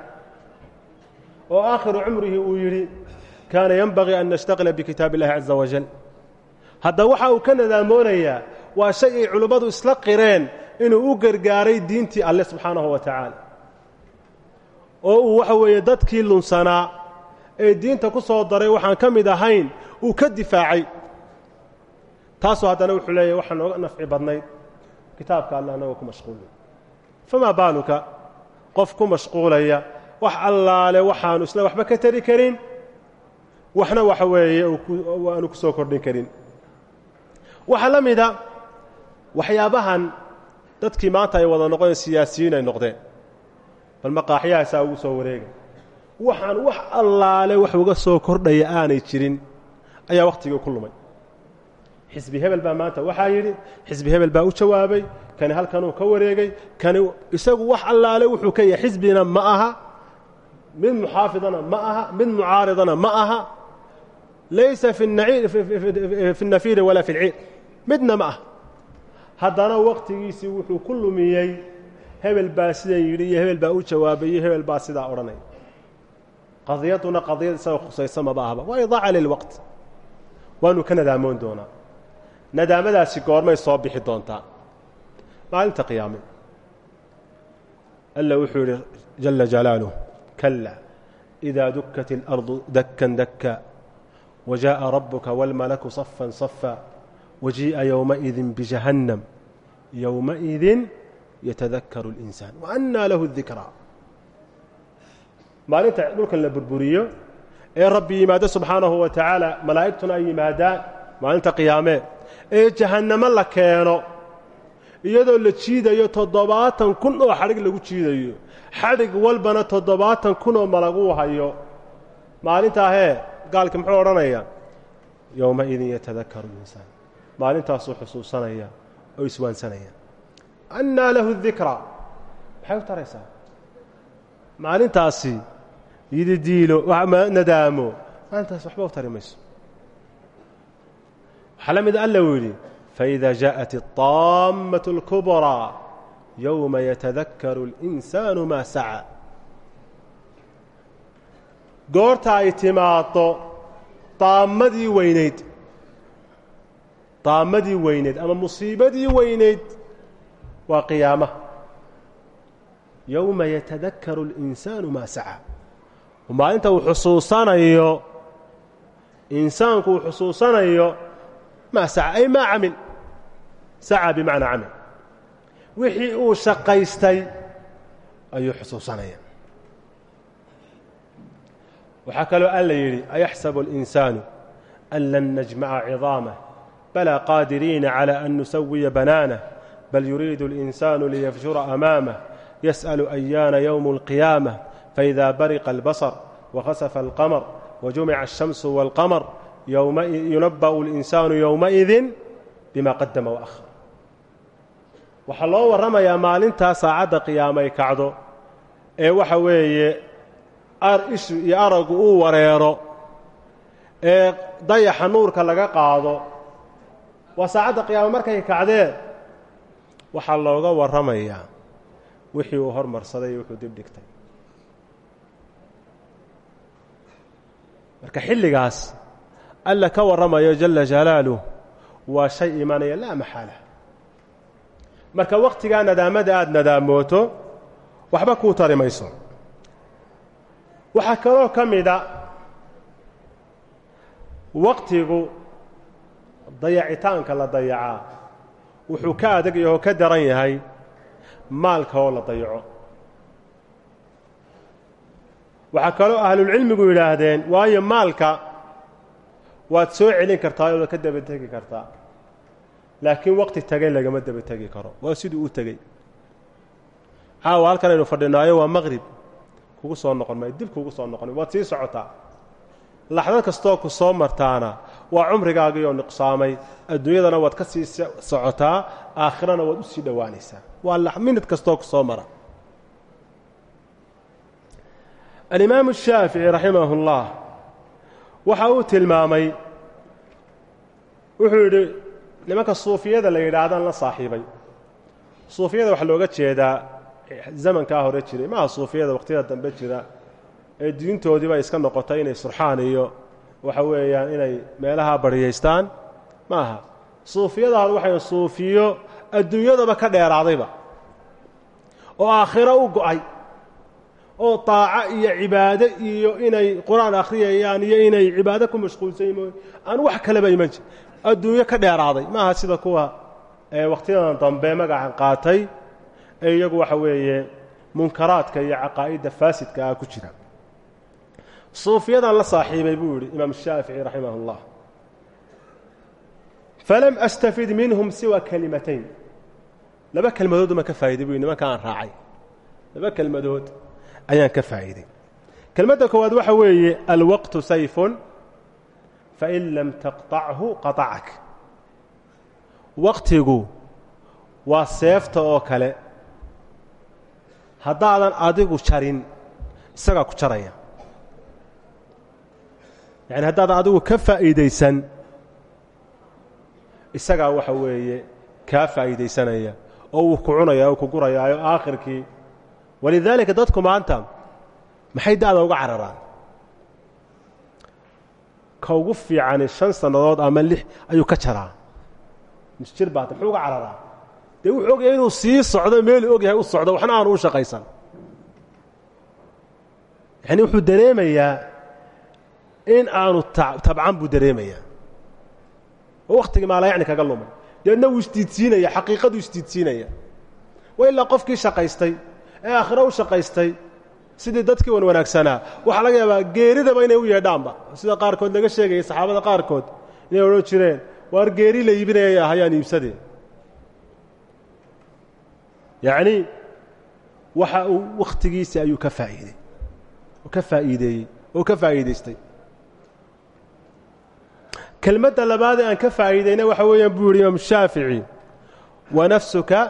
oo aakhiru cumrihi uu yidhi kaana yenbagii an nashtaqila bikitaab illahi caza wajal hadda waxa uu ka nadaamoonayaa waa shay ay culimmadu isla qireen inuu u gargaaray diintii alle subxaanahu wa tacaala oo uu waxa weeye dadkii lunsanaa ee diinta ku soo daray waxaan ka mid ahayn uu ka difaacay. Taasoo haddana wuxuu leeyahy waxaa nooga nafci badnayd. Kitaabka alle annagoo ku mashquulay famaa baaluka? Qof ku mashquulaya. Wax allaale waxaanu isla waxba ka tari karin. Waxna waxa weeye aanu ku soo kordhin karin. Waxaa la mida waxyaabahan dadkii maanta ay wada noqdeen siyaasiyiin ay noqdeen bal maqaaxyahaasaa ugu soo wareega waxaan wax allaale wax uga soo kordhaya aanay jirin ayaa wakhtigii ku lumay xisbi hebel baa maanta waxaa yidhi xisbi hebel baa u jawaabay kani halkanuu ka wareegay kani isagu wax allaale wuxuu ka yahay xisbina ma aha mid muxaafidana ma aha mid mucaaridana ma aha laysa fi الnafiiri walaa fi اlciir midna ma ah haddana wakhtigiisii wuxuu ku lumiyey hebel baa sidan yidhi iyo hebel baa u jawaabay iyo hebel baa sidaa odhanaya qadiyaduna qadiyad isaga khusaysa maba ahba waa idaaca lilwaqt waanu ka nadaamoon doonaa nadaamadaasi goormay soo bixi doontaa maalinta qiyaame alla wuxuu yidhi jala jalaaluh kala إida dukat اlarضu dakan daka وجاء ربك والملك صفا صفا وجيء يومئذ بجهنم يومئذ yatadakaru اlinsaan waannaa lahu dikraa maalinta dhulkan la burburiyo ee rabbi yimaado subxaanahu wa tacaala malaa'igtuna ay yimaadaan maalinta qiyaamee ee jahannamo la keeno iyadoo la jiidayo toddobaatan kun oo xadhig lagu jiidayo xadhig walbana toddobaatan kun oo malagu hayo maalintaahee gaalka muxuu odhanayaa yowma idin yatadakaru linsaan maalintaasuu xusuusanaya oo iswaansanaya annaa lahu dikraa maxay u taraysaa maalintaasi yididiilo nadaamo maalintaas waxba u tari mayso waxaa la mida alla uu yidhi faإida jaءat الطaamaة الكubrىa yowma yatadakaru الإinsaanu maa saca goorta ay timaaddo daammadii weynayd daammadii weynayd ama musiibadii weynayd waa qiyaama yowma yatadakaru اlinsaanu maa saca maalinta uu xusuusanayo insaanku uu xusuusanayo maa saca ay maa camil saca bimacnaa camil wixii uu shaqaystay ayuu xusuusanaya waxaa kaloo alla yidhi ayaxsabu اlinsaanu an lan najmaca cidaamah balaa qaadiriina calى an nusawiya banaanah bal yuriidu اlinsaanu liyafjura amaamah yasأل أyاana yوم القيامة فإida bariqa البصر وkhaسفa الqمر وجuمica الشhمس والqمر يuنبأ الإنسaaن يومئذi بma qadama وأhر waxaa loo warramayaa maalintaa saacadda qiyaamay kacdo ee waxa weeye ishu iyo aragu uu wareero ee dayaxa nuurka laga qaado waa saacadda qiyaama markay kacdeen waxaa looga warramayaa wixii uu hormarsaday iyo wuxuu dib dhigtay marka xilligaas alla ka warramayo jala jalaaluh waa shay imanaya laa maxaala. Marka wakhtigaa nadaamada aada nadaamooto waxba kuu tari mayso. Waxaa kaloo ka mida waktigu dayacitaanka la dayacaa wuxuu ka adag yahoo ka daran yahay maalka oo la dayaco. Waxaa kaloo ahlulcilmigu yidhaahdeen waayo maalka waad soo celin kartaa ood ka daba tegi kartaa. Laakiin waqti tagay lagama daba tegi karo. Waa siduu u tegey caawa halkan aynu fadhinaayo waa maqrib. Kugu soo noqon maayo dib kugu soo noqon waad sii socotaa laxdad kastoo ku soo martaana waa cumrigaagii oo nuqsaamay. Adduunyadana waad ka sii socotaa aakhirana waad u sii dhowaanaysaa. Waa minid kastoo ku soo mara. Alimaamu shaafici raximah اllah waxa uu tilmaamay wuxuu yidhi nimanka suufiyada la yidhaahdaan la saaxiibay. Suufiyada waxaa looga jeedaa zamankaa hore jiray. Maaha suufiyada wakhtiyada dambe jira ee diintoodiiba iska noqotay inay surxaan iyo waxa weeyaan inay meelaha baryaystaan? Ma aha. Suufiyada hore waxay suufiyo adduunyadaba ka dheeraadayba. Oo aakhiro u go'ay. Oo daaco iyo cibaado iyo inay qur'aan akhriyayaan iyo inay cibaado ku mashquulsan yihiin aan wax kaleba iman jir. Adduunyo ka dheeraaday. Maaha sida kuwa ee wakhtiyadan dambe magacan qaatay ee iyagu waxa weeye munkaraadka iyo caqaa'idda faasidka ah ku jira suufiyadan la saaxiibay buu yidhi imaam shaafici raximah اllah falam astafid minhum siwa kelimatayn laba kelmadood uma ka faa'iday bu yidhi nimanka aan raacay laba kelmadood ayaan ka faa'iiday kelmadda koowaad waxa weeye alwaqtu sayfun fain lam taqطachu qaطacak waqtigu waa seefta oo kale haddaadan adigu jarin isagaa ku jaraya yacni haddaadan adigu ka faa'iidaysan isagaa waxa weeye kaa faa'iidaysanaya oo uu ku cunaya o ku gurayaayo aakhirkii. Walidaalika dadku maanta maxay da'da uga cararaan? Ka ugu fiicani shan sannadood ama lix ayuu ka jaraa. Misjir baata muxuu uga cararaa dee wuxuu ogyahay inuu sii socdo meeluu ogyahay u socdo waxna aanu u shaqaysan. Yacni wuxuu dareemayaa in aanu tabcan buu dareemayaa. Oo wakhtigii maalayacni kaga lumay. Deedna wuu isdiidsiinaya xaqiiqaduu isdiidsiinaya wa ilaa qofkii shaqaystay ee aakhiro u shaqaystay sidii dadkii wan wanaagsanaa. Waxaa laga yaabaa geeridaba inay u yeedhaanba. Sida qaarkood laga sheegayay saxaabada qaarkood inay odhan jireen waar geeri la iibinayay ahayaan iibsadee? Yacnii waxa uu wakhtigiisii ayuu ka faa'iidey oo ka faa'iideeyey oo ka faa'iidaystay kelmadda labaad ee aan ka faa'iidayna waxa weeyaan buu yidhi imaam shaafici wa nafsuka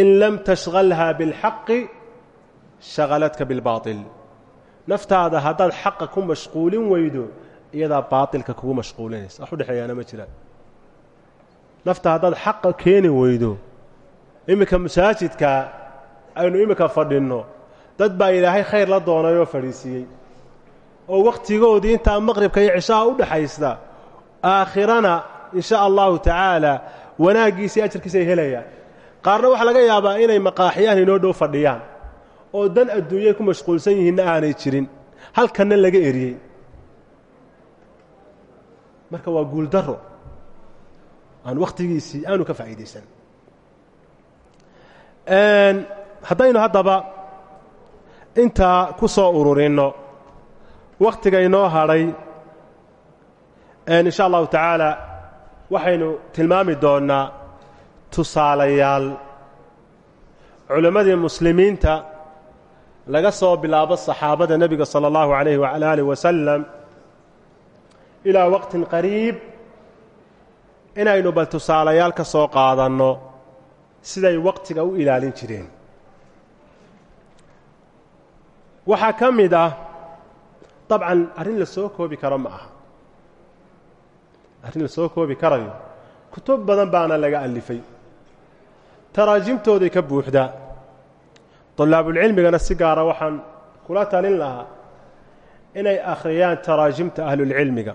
in lam tashhalha biاlxaqi shaghaladka biاlbaaطil naftaada haddaad xaqa ku mashquulin weydo iyadaa baaطilka kugu mashquulinaysa wax u dhexeeyaana ma jiraan nafta haddaad xaqa keeni weydo iminka masaajidka aynu iminka fadhinno dad baa ilaahay khayr la doonay oo fadhiisiiyey oo wakhtigoodii intaa maqribka iyo cishaha u dhaxaysta aakhirana in sha allahu tacaala wanaaggiisii ajarkiisa ay helayaan. Qaarna waxaa laga yaabaa inay maqaaxiyaan inoo dhow fadhiyaan oo dan adduunyay ku mashquulsan yihiinna aanay jirin halkanna laga eriyey. Marka waa guuldaro aan wakhtigiisii aanu ka faa'iidaysan. Haddaynu haddaba intaa ku soo ururinno wakhtiga inoo haray hadhay insha allahu tacaala waxaynu tilmaami doonnaa tusaalayaal. Culimmadii muslimiinta laga soo bilaabo saxaabada nebiga sala allahu calayhi wacala alih wasalam ilaa waqtin qariib inaynu bal tusaalayaal ka soo qaadanno siday waqtiga u ilaalin jireen. Waxaa ka mid ah dabcan arrin la soo koobi karo ma aha arrin la soo koobi karayo kutub badan baana laga alifay taraajimtooday ka buuxdaa طulaabulcilmigana si gaara waxaan kula talin lahaa inay akhriyaan taraajimta ahlulcilmiga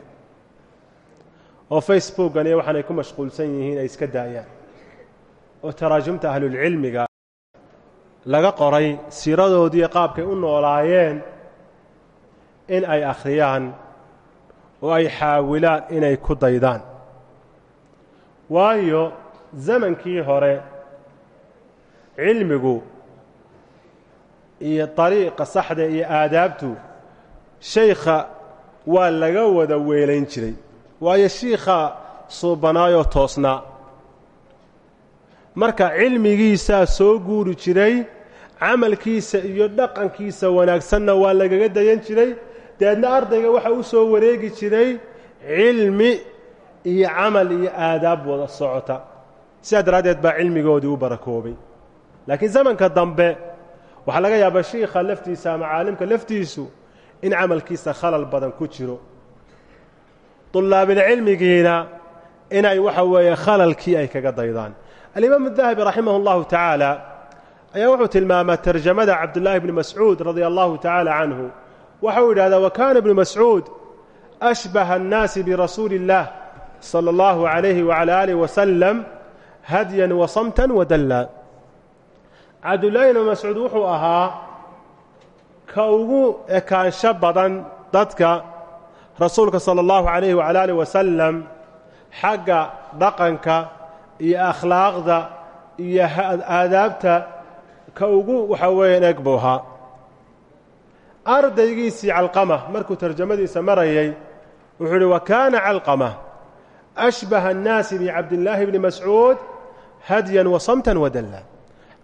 oo facebookan iyo waxaanay ku mashquulsan yihiin ay iska daayaan oo taraajimta ahlulcilmiga laga qoray siiradoodii qaabkay u noolaayeen in ay akhriyaan oo ay xaawilaan inay ku daydaan. Waayo zamankii hore cilmigu iyo dariiqa saxda iyo aadaabtu shaykha waa laga wada weelayn jiray. Waayo shiikha suubanaayoo toosnaa marka cilmigiisaa soo guuri jiray camalkiisa iyo dhaqankiisa wanaagsanna waa lagaga dayan jiray deedna ardayga waxa u soo wareegi jiray cilmi iyo camal iyo aadaab wada socota sidaa daraaddeed baa cilmigoodii u barakoobay laakiin zamanka dambe waxaa laga yaabaa shiikha laftiisa ama caalimka laftiisu in camalkiisa khalal badan ku jiro طulaabilcilmigiina inay waxa weeye khalalkii ay kaga daydaan alimaam الdahabi raximah اllahu tacaala ayaa wuxuu tilmaamaa tarjamada cabdullaahi bni mascuud radia allahu tacaala canhu waxa uu yidhahdaa wakana ibnu mascuud ashbaha الnaasi birasuuli اllah salى اllahu عalayhi wعalى alih wasalam hadyan wasamta wadalla cabdullaahi ibnu mascuud wuxuu ahaa ka ugu ekaansho badan dadka rasuulka salى اllahu عalayhi wعalى alih wasalam xagga dhaqanka iyo akhlaaqda iyo aadaabta ka ugu waxa weeyaan eeg buu ahaa ardaygiisii calqama markuu tarjamadiisa marayay wuxuu uhi wa kaana calqama ashbaha الnaasi bicabdillaahi bni mascuud hadyan wasamtan wadalla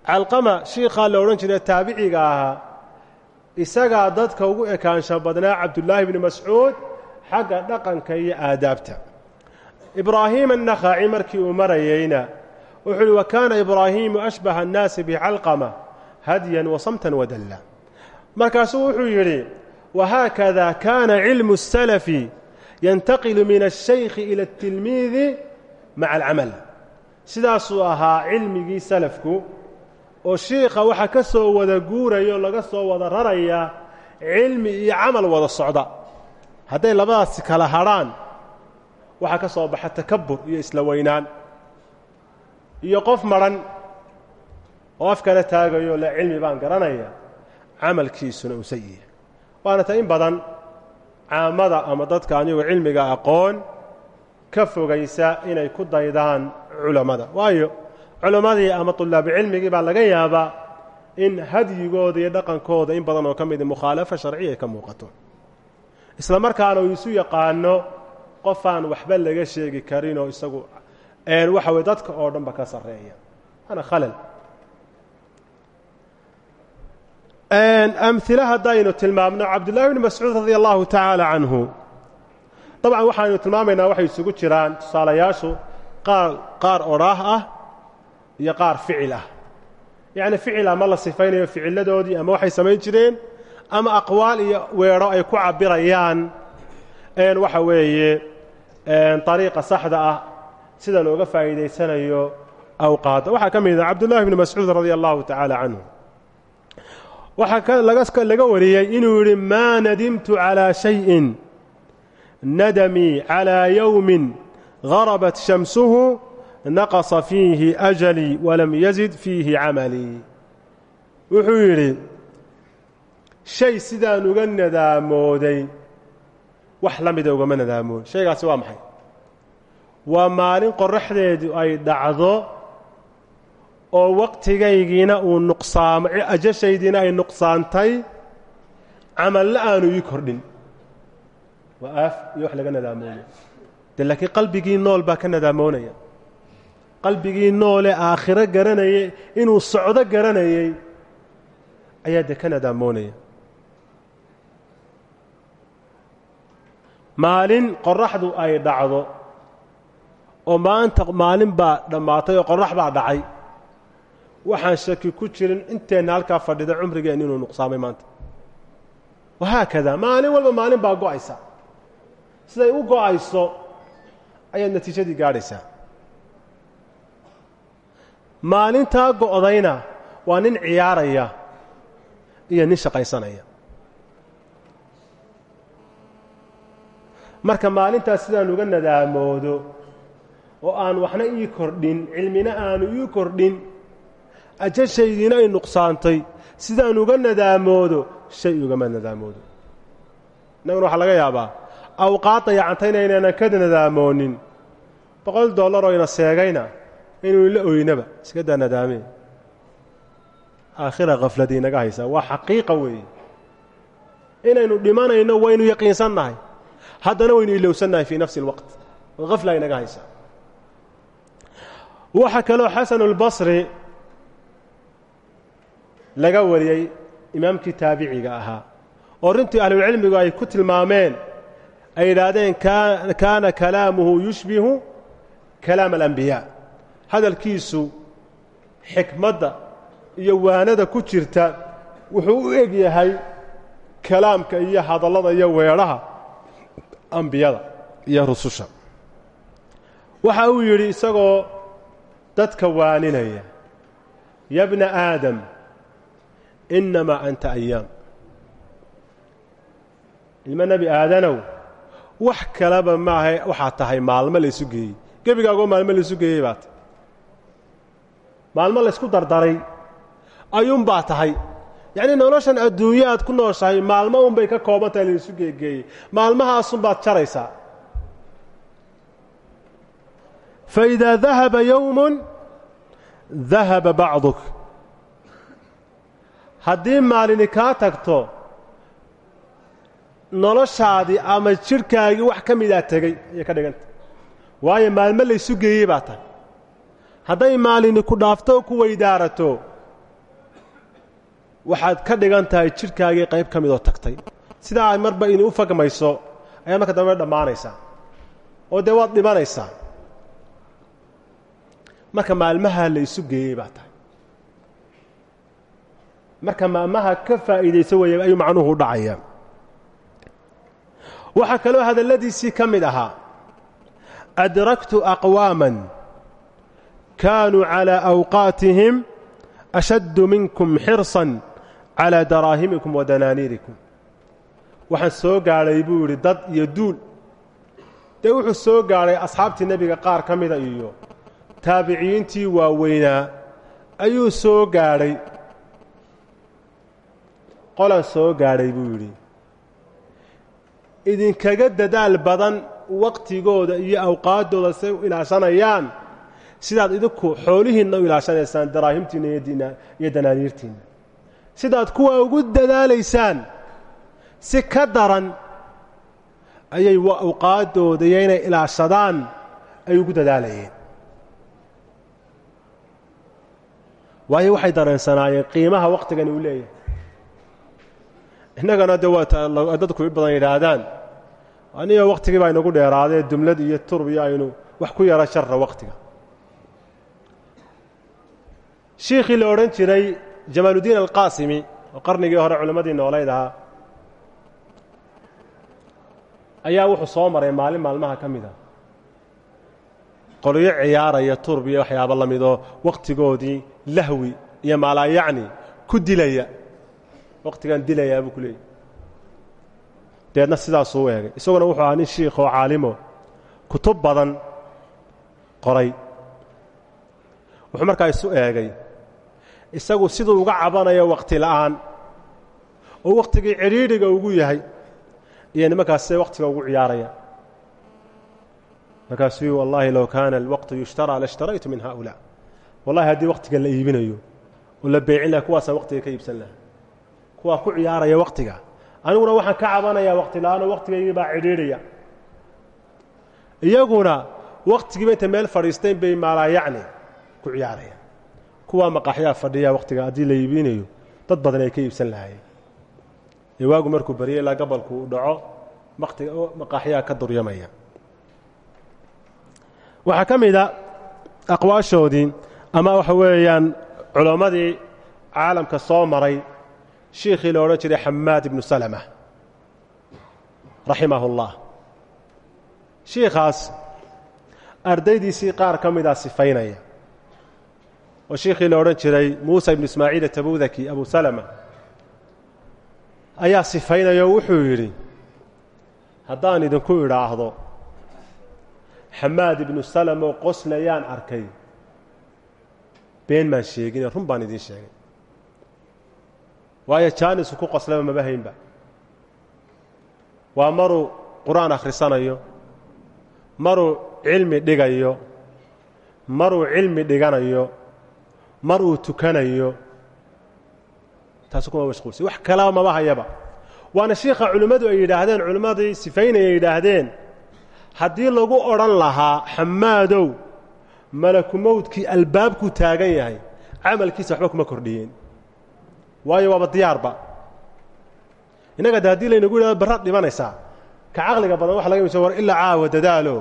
calqama shiikhaa la odhan jiray taabiciga ahaa isagaa dadka ugu ekaansho badnaa cabdullaahi bni mascuud xagga dhaqanka iyo aadaabta. Ibraahiim annakhaci markii uu marayeyna wuxuu uhi wa kaana ibraahiimu ashbaha annaasi bicalqama hadyan wasamtan wadalla markaasuu wuxuu yidhi wahaakada kaana cilmu الsalafi yantaqilu min الshaykhi ila اtilmiidi maca alcamal sidaasuu ahaa cilmigii salafku oo shiikha waxaa ka soo wada guuraya oo laga soo wada raraya cilmi iyo camal wada socda hadday labadaasi kala hadrhaan waxaa ka soo baxa takabur iyo isla weynaan iyo qof madhan oo afkana taagayo le cilmi baan garanaya camalkiisuna uu sayiya waana ta in badan caamada ama dadka anigoo cilmiga aqoon ka fogaysa inay ku daydaan culammada waayo culammadii ama طulaabi cilmigii baa laga yaabaa in hadyigooda iyo dhaqankooda in badan oo ka midi mukhaalafa sharciya ay ka muuqato. Isla markaana uu isu yaqaano qofaan waxba laga sheegi karinoo isagu waxa weye dadka oo dhan ba ka sarreeya. Ana khalal amhila haddaynu tilmaamno cabdullahi bni mascuud radia allahu tacaala canhu dabcan waxaynu tilmaamaynaa waxay isugu jiraan tusaalayaashu qaar qaar odhaah ah iyo qaar ficil ah. Yacni ficil ama la sifaynayo ficiladoodii ama waxay samayn jireen ama aqwaal iyo weedho ay ku cabirayaan waxa weeye ariiqa saxda ah sida looga faa'iidaysanayo awqaadda. Waxaa ka mid ah cabdullahi bni mascuud radia allahu tacaala canhu waxaa laga wariyey inuu yidhi maa nadimtu calىa shayin. Nadamii calىa yowmin garabat shamsuhu naqasa fiihi ajalii walam yazid fiihi camalii wuxuu yidhi shay sidaan uga nadaamooday. Wax la mida ugama nadaamoon shaygaasi waa maxay? Waa maalin qoraxdeedu ay dhacdo oo waqtigaygiina uu nuqsaamo ajashaydiina ay nuqsaantay camalle aanu ii kordhin. Waa aaf iyo wax laga nadaamoonaya de laakiin qalbigii nool baa ka nadaamoonaya qalbigii noole aakhiro garanayay inuu socdo garanayay ayaa de ka nadaamoonaya maalin qoraxdu ay dhacdo oo maanta maalin baa dhammaatay oo qorax baa dhacay waxaan shaki ku jirin inteenna halkaa fadhida cumrigeenna inuu nuqsaamay maanta. Wahaakada maalin walba maalin baa go'aysa. Siday u go'ayso ayaad natiijadii gaadhaysaa. Maalintaa go'dayna waa nin ciyaaraya iyo nin shaqaysanaya. Marka maalintaas sidaan uga nadaamoodo oo aan waxna ii kordhin cilmina aanu ii kordhin ajashaydiina ay nuqsaantay sidaan uga nadaamoodo shay ugama nadaamoodo innaguna waxaa laga yaabaa awqaad dayacantayna inaynan ka nadaamoonin boqol dollar oo ina seegayna inuu la oynaba iska daa aakhira khafladii inaga haysaa waa xaqiiqa weeye inaynu dhimanayno waynu yaqiinsan nahay haddana waynu ilowsannahay fii nafsi اlwaqt oo inaga haysaa waxaa kaloo xasanu اlbasri laga wariyey imaamkii taabiciga ahaa. Oo runtii ahlulcilmigu ay ku tilmaameen ay yidhaahdeen kaana kalaamuhu yushbihu kalaam alambiyaa hadalkiisu xikmadda iyo waanada ku jirta wuxuu u eg yahay kalaamka iyo hadallada iyo weedhaha ambiyada iyo rususha. Waxa uu yidhi isagoo dadka waaninaya ya bna aadam innamaa anta ayaam ilmo nebi aadanow wax kaleba maaha waxaad tahay maalmo laysu geeyey gebigaagoo maalmo laysu geeyey baa maalmo laysku dardaray ayuunbaa tahay yacnii noloshan adduunyo aad ku nooshahay maalmo unbay ka kooban tahay laysu geegeeyey maalmahaasunbaad jaraysaa faidaa dahaba yowmun dahaba bacduk haddii maalini kaa tagto noloshaadii ama jidhkaagii wax ka midaa tegey ayay ka dhiganta. Waayo maalmo laysu geeyey baa tahay. Hadday maalini ku dhaafto oo ku weydaarato waxaad ka dhigan tahay jidhkaagii qayb ka midoo tagtay. Sidaa marba ini u fagmayso ayaa marka dambe dhammaanaysaa. Oo dee waad dhimanaysaa. Marka maalmaha la isu geeyey baa tahay marka maalmaha ka faa'iidayso weeye ayuu macnuhu dhacaya. Waxaa kaloo hadalladiisii ka mid ahaa adraktu aqwaaman kaanuu calىa awqaatihim ashaddu minkum xirsan calىa daraahimikum wa danaaniirikum. Waxaan soo gaadhay buu yidhi dad iyo duul. Dee wuxuu soo gaadhay asxaabtii nebiga qaar ka mida iyo taabiciyiintii waaweynaa ayuu soo gaadhay qolan soo gaadhay buu yidhi. Idinkaga dadaal badan waqtigooda iyo awqaaddooda say u ilaashanayaan sidaad idinku xoolihiinna u ilaashanaysaan daraahimtiinna iyo danaaniirtiinna sidaad kuwa ugu dadaalaysaan si ka daran ayay awqaaddooda iyo inay ilaashadaan ay ugu dadaalayeen. Waayo waxay dareensanaayeen qiimaha waqtigani uu leeyahay innagana de dadku i badan yidhaahdaan aniga waqtigii baa inagu dheeraadee dumlad iyo turb iyo aynu wax ku yara sharra waqtiga. Shiikhii la odhan jiray jamaaludiin alqaasimi oo qarnigii hore culimmadii noolayd ahaa ayaa wuxuu soo maray maalin maalmaha ka mid a qolyo ciyaaraya turb iyo waxyaaba la midoo waqtigoodii lahwi iyo maalaayacni ku dilaya waqtigan dilayaa buu ku leeyay deedna sidaasuu u eegay. Isaguna wuxuu ahaa nin shiikh oo caalimo kutub badan qoray. Wuxuu markaa isu eegay isagu siduu uga cabanayo waqti la'aan oo waqtigii cidhiidhiga ugu yahay iyo nimankaas see waqtiga ugu ciyaaraya. Markaasuu wallahi low kaana alwaqtu yushtaraa lashtaraytu min haؤulaa wallahi haddii waqtiga la iibinayo oo la beecin laha kuwaasaan waqtiga ka iibsan laha kuwaa ku ciyaaraya waqtiga. Aniguna waxaan ka cabanayaa waqti la'aanoo waqtigaygii baa cidhiidhaya. Iyaguna waqtigiiba intay meel fadhiisteen bay maalaayacni ku ciyaarayaan. Kuwaa maqaaxyaa fadhiya waqtiga haddii la iibinayo dad badan ay ka iibsan lahaayeen. Ee waagu markuu baryay ilaa gabalku uu dhaco waqtiga maqaaxyaa ka duryamaya. Waxaa ka aqwaashoodii ama waxa weeyaan culammadii caalamka soo maray shiikhii la odhan jiray xamaad ibnu salama raximahu اllah shiikhaas ardaydiisii qaar ka mida sifaynaya. Oo shiikhii la odhan jiray muusa ibnu ismaaciil atabudaki abu salama. Ayaa sifaynaya oo wuxuu yidhi haddaan idinku idhaahdo xamaad ibnu salam oo qoslayaan arkay. Been maan sheegine run baan idiin sheegay waayo jaanisku ku qoslaba maba haynba waa maruu qur'aan akhrisanayo maruu cilmi dhigayo maruu cilmi dhiganayo mar tukanayo. Taasu kuma mashquulsay wax kalaba maba hayaba waana shiikha culimmadu ay yidhaahdeen culimmadii sifaynaya yidhaahdeen haddii lagu odhan lahaa xamaadow malaku mowdkii albaabkuu taagan yahay camalkiisa waxba kuma kordhiyeen waayo waaba diyaarba innaga de haddii laynagu yidhahdo barraad dhimanaysaa ka caqliga badan waxa laga misa war ilaa caawa dadaalo.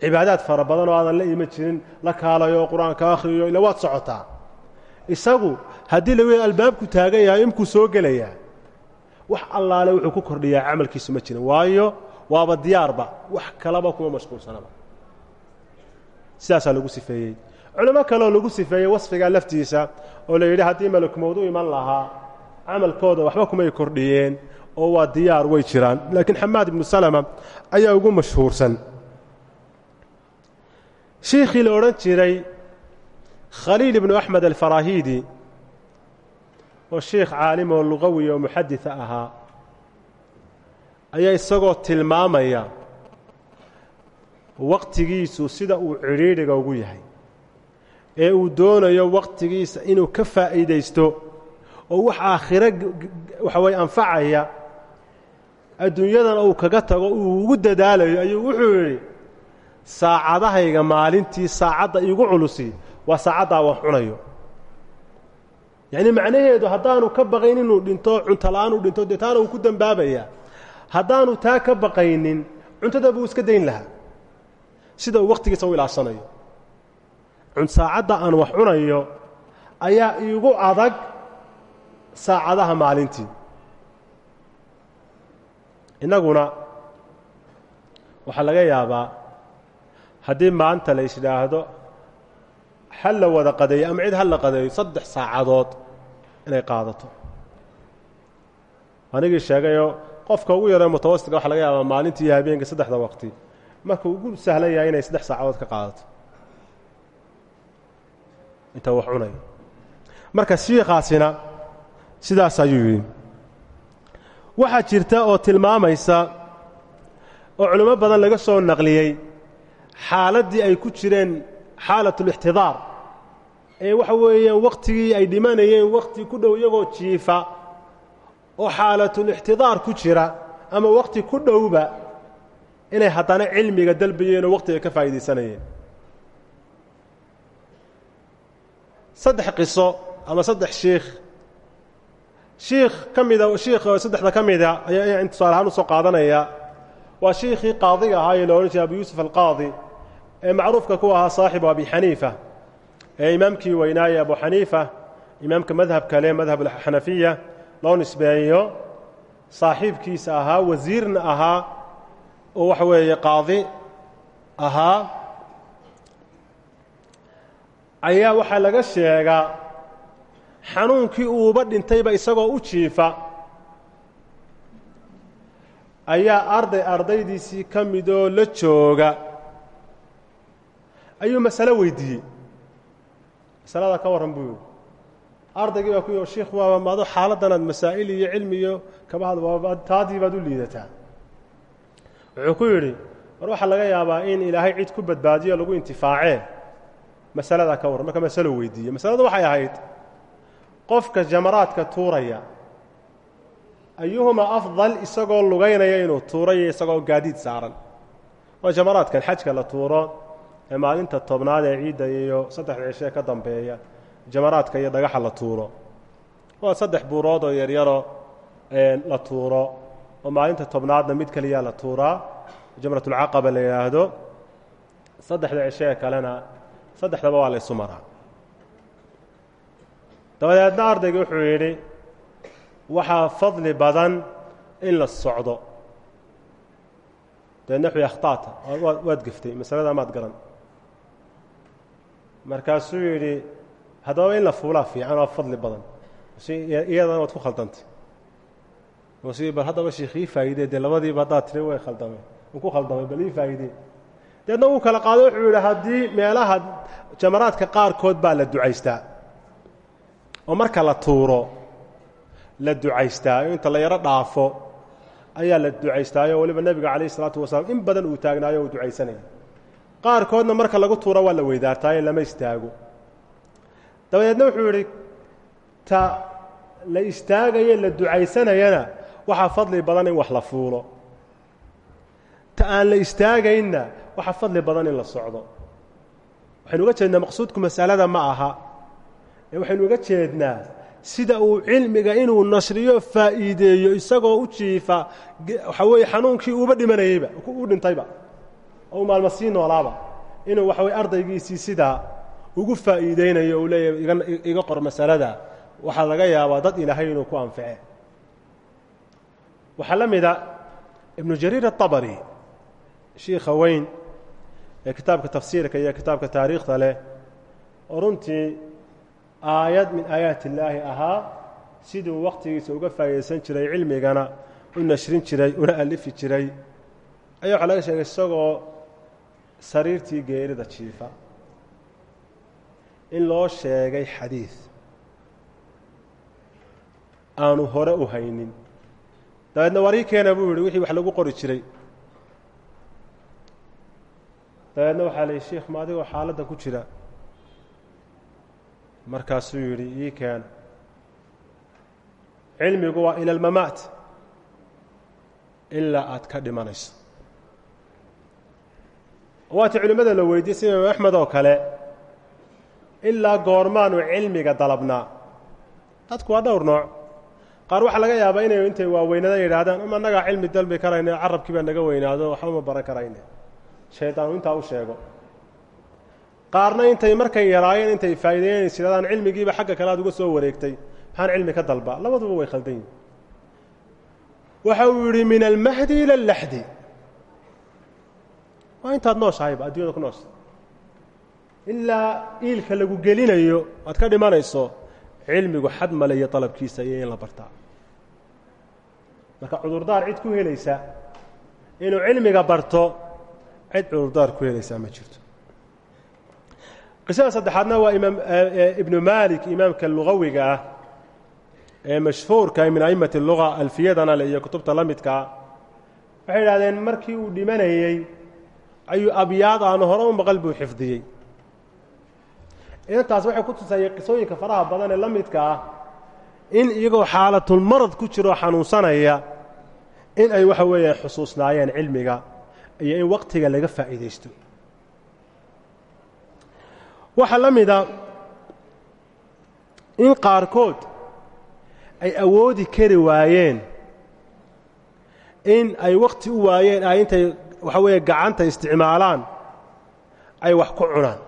Cibaadaad fara badan oo aadan la iman jirin la kaalayo qur'aanka akhriyo ila waad socotaa. Isagu haddii lagu yidhahdo albaabku taagan yahay imkuu soo gelayaa wax allaale wuxuu ku kordhiyaa camalkiisu ma jirin. Waayo waaba diyaarba wax kalaba kuma mashquulsanaba. Sidaasaa lagu sifeeyey culimo kaleoo lagu sifeeyey wasfigaa laftiisa oo la yidhi haddii malakmowd u iman lahaa camalkooda waxba kumay kordhiyeen oo waa diyaar way jiraan. Laakiin xamaad ibnu salama ayaa ugu mashhuursan. Shiikhii la odhan jiray khaliil ibnu axmed alfarahidi oo shiikh caalim oo luqawi oo muxadisa ahaa ayaa isagoo tilmaamaya waqtigiisu sida uu cidhiidhiga ugu yahay ee uu doonayo waqtigiisa inuu ka faa'iidaysto oo wax aakhiro waxa weye anfacaya adduunyadana uu kaga tago uu ugu dadaalayo ayuu wuxuu yidhi saacadahayga maalintii saacadda iigu culusi waa saacaddaa wax cunayo. Yacni macnaheedu haddaanu ka baqayn inuu dhinto cunto la'aan uu dhinto dee taana uu ku dembaabayaa haddaanu taa ka baqaynin cuntada buu iska dayn lahaa. Sida uu wakhtigiisa u ilaashanayo saacadda aan wax cunayo ayaa iigu adag saacadaha maalintii. Innaguna waxaa laga yaabaa haddii maanta la isdhaahdo hal la wada qadeeyo ama cid hal la qadeeyo saddex saacadood inay qaadato. Anigii sheegayoo qofka ugu yaree mutawasitka waxa laga yaabaa maalintii iyo habeenkii saddexda waqti. Marka ugu sahlan yahay inay saddex saacadood ka qaadato inta wax cunayo marka shiikaasina sidaas ayuu yidhi. Waxaa jirta oo tilmaamaysa oo culimo badan laga soo naqliyey xaaladdii ay ku jireen xaalatulixtidaar ee waxa weeyaan wakhtigii ay dhimanayeen wakhti ku dhow iyagoo jiifa oo xaalatulixtidaar ku jira ama wakhti ku dhowba inay haddana cilmiga dalbayeen oo wakhtiga ka faa'iidaysanayeen saddex qiso ama saddex shiikh shiikh ka mida shiikh saddexda ka mida ayaa tusaale ahaan u soo qaadanaya. Waa shiikhii qaadiga ahaa ee la odhan jiray abu yuusuf alqaadi ee macruufka ku ahaa saaxibu abi xaniifa ee imaamkii weynaaye abu xaniifa imaamka madhab kale madhab xanafiya loo nisbeeyo. Saaxiibkiisa ahaa wasiirna ahaa oo waxa weeye qaadi ahaa ayaa waxaa laga sheegaa xanuunkii uuba dhintayba isagoo u jiifa. Ayaa arday ardaydiisii ka midoo la jooga. Ayuu masalo weydiiyey. Masalada ka warran buu yidhi. Ardaygii baa ku yidhi shiikh waaba maado xaaladanaad masaa'il iyo cilmi iyo kaba had waaba taadii baad u liidataa. Wuxuu ku yidhi war waxaa laga yaabaa in ilaahay cid ku badbaadiyo lagu intifaacee masaladaa ka warran marka masalo weydiiye masaladu waxay ahayd qofka jamaraadka tuuraya ayuhuma afdal isagoo lugaynaya inuu tuurayo isagoo gaadiid saaran. Waa jamaraadkan xajka la tuuro ee maalinta tobnaad ee ciidda iyo saddexda cishee ka dambeeya jamaraadka iyo dhagaxa la tuuro. Waa saddex buurood oo yaryaro la tuuro oo maalinta tobnaadna mid keliyaa la tuuraa. Jamratulcaqaba la yidhaahdo saddexda cishee kalena saddexdaba waa la ysu maraa. Dabadeedna ardayga wuxuu yidhi waxaa fadli badan in la socdo. Dabeedna wuxuu yidhi akhtaata waad geftay masalada maad garan. Markaasuu yidhi haddaba in la fuulaa fiican waa fadli badan. Iyadana waad ku khaldantay bal haddaba sheikh ii faa'iidee dee labadiiba haddaad tiri way khaldamay uu ku khaldamay bal ii faa'iidee deedna wuu kala qaado wuxuu yidhi haddii meelaha jamaraadka qaarkood baa la ducaystaa oo marka la tuuro la ducaystaa inta la yaro dhaafo ayaa la ducaystaayo weliba nebiga calayh isalaatu wasalaam in badan uu taagnaayo uu ducaysanaya. Qaarkoodna marka lagu tuuro waa la weydaartaayo lama istaago. Dabadeedna wuxuu yidhi ta la istaagayo la ducaysanayana waxaa fadli badan in wax la fuulo. Ta aan la istaagaynna waxaa fadli badan in la socdo. Waxaynu uga jeednaa maqsuudku masalada ma aha. Ee waxaynu uga jeednaa sida uu cilmiga inuu nashriyo faa'iideeyo isagoo u jiifa waxaa weeye xanuunkii uuba dhimanayeyba u dhintayba oo u maalma sii noolaaba inuu waxa weye ardaygiisii sidaa ugu faa'iideynayo uu leeyahay iga qor masalada waxaa laga yaabaa dad ilaahay inuu ku anface waxaa la mida ibnu jariir aلطabari shiikha weyn ee kitaabka tafsiirka iyo kitaabka taariikhda leh oo runtii aayad min aayaat illaahi ahaa siduu wakhtigiisa uga faa'iidaysan jiray cilmigana u nashrin jiray una alifi jiray. Ayaa waxaa laga sheegay isagoo sariirtii geerida jiifa in loo sheegay xadiid aanu hore u haynin. Dabeedna warii keena buu yidhi wixii wax lagu qori jiray dabeedna waxaa la yihi sheikh ma adigoo xaaladdan ku jira. Markaasuu yidhi ii keen. Cilmigu waa ila almamaat ilaa aad ka dhimanayso. Waati culimmada la weydiiyey sida imaam axmed oo kale ilaa goormaanu cilmiga dalabnaa. Dadku waa dhowr nooc. Qaar waxaa laga yaabaa inay intay waaweynadaan yidhaahdaan ama annagaa cilmi dalbi karayne carabkii baa naga weynaado waxba baran karayne shaydaanu intaa u sheego. Qaarna intay markay yaraayeen intay faa'iideynaysa yidhahdaan cilmigiiba xagga kale uga soo wareegtay. Maxaan cilmi ka dalbaa labaduba way khaldan yihiin waxa uu yidhi min almahdi ila allaxdi waa intaad nooshahayba addunyada ku noosha ilaa iilka lagu gelinayo aad ka dhimanayso cilmigu xad male dalabkiisa iyo in la bartaa marka cudurdaar cid ku helaysa inuu cilmiga barto cid cudurdaar ku helaysaa ma jirto. Qisada saddexaadna waa imaam ibnu malik imaamka lugawiga ah ee mashhuurka min a'immati luga alfiyadana le iyo kutubta la midkaa waxay idhahdeen markii uu dhimanayey ayuu abyaad aanu hore u maqal buu xifdiyey. Inantaas waxay ku tusayay qisooyinka faraha badan ee la midka ah in iyagoo xaalatulmarad ku jiroo xanuunsanaya in ay waxa weeyaan xusuusnaayeen cilmiga iyo in waqtiga laga faa'iidaysto. Waxaa la mida in qaarkood ay awoodi kari waayeen in ay wakhti u waayeen ay intay waxa weeye gacanta isticmaalaan ay wax ku cunaan.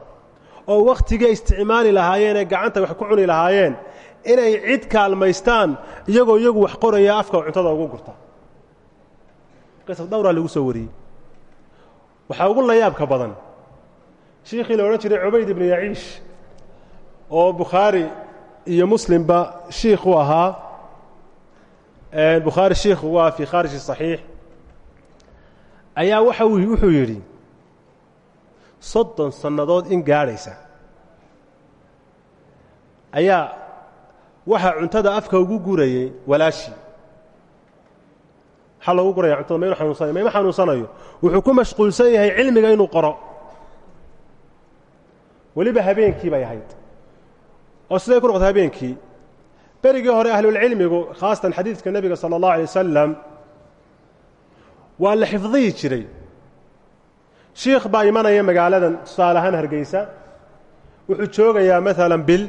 Oo wakhtigay isticmaali lahaayeen ee gacanta wax ku cuni lahaayeen inay cid kaalmaystaan iyagoo iyagu wax qoraya afka cuntada ugu gurta. Qisas dhowraa lagu soo wariyey waxaa ugu layaabka badan shiikhii la odhan jiray cubayd ibnu yaciish oo bukhaari iyo muslimba shiikh u ahaa bukhaari shiikh ah fii khaariji صaxiix ayaa waxa wuxuu yidhi soddon sannadood in gaadhaysa. Ayaa waxaa cuntada afka ugu gurayey walaashii maxaa loogu guraya cuntada maynu xanuunsanayo mayma xanuunsanayo wuxuu ku mashquulsan yahay cilmiga inuu qoro. Weliba habeenkii bay ahayd. Oo siday ku noqotay habeenkii? Berigii hore ahlulcilmigu khaasatan xadiidka nebiga sala allahu alay wasalam waa jiray. Shiikh baa imanaya magaaladan tusaale hargeysa. Wuxuu joogayaa maalan bil.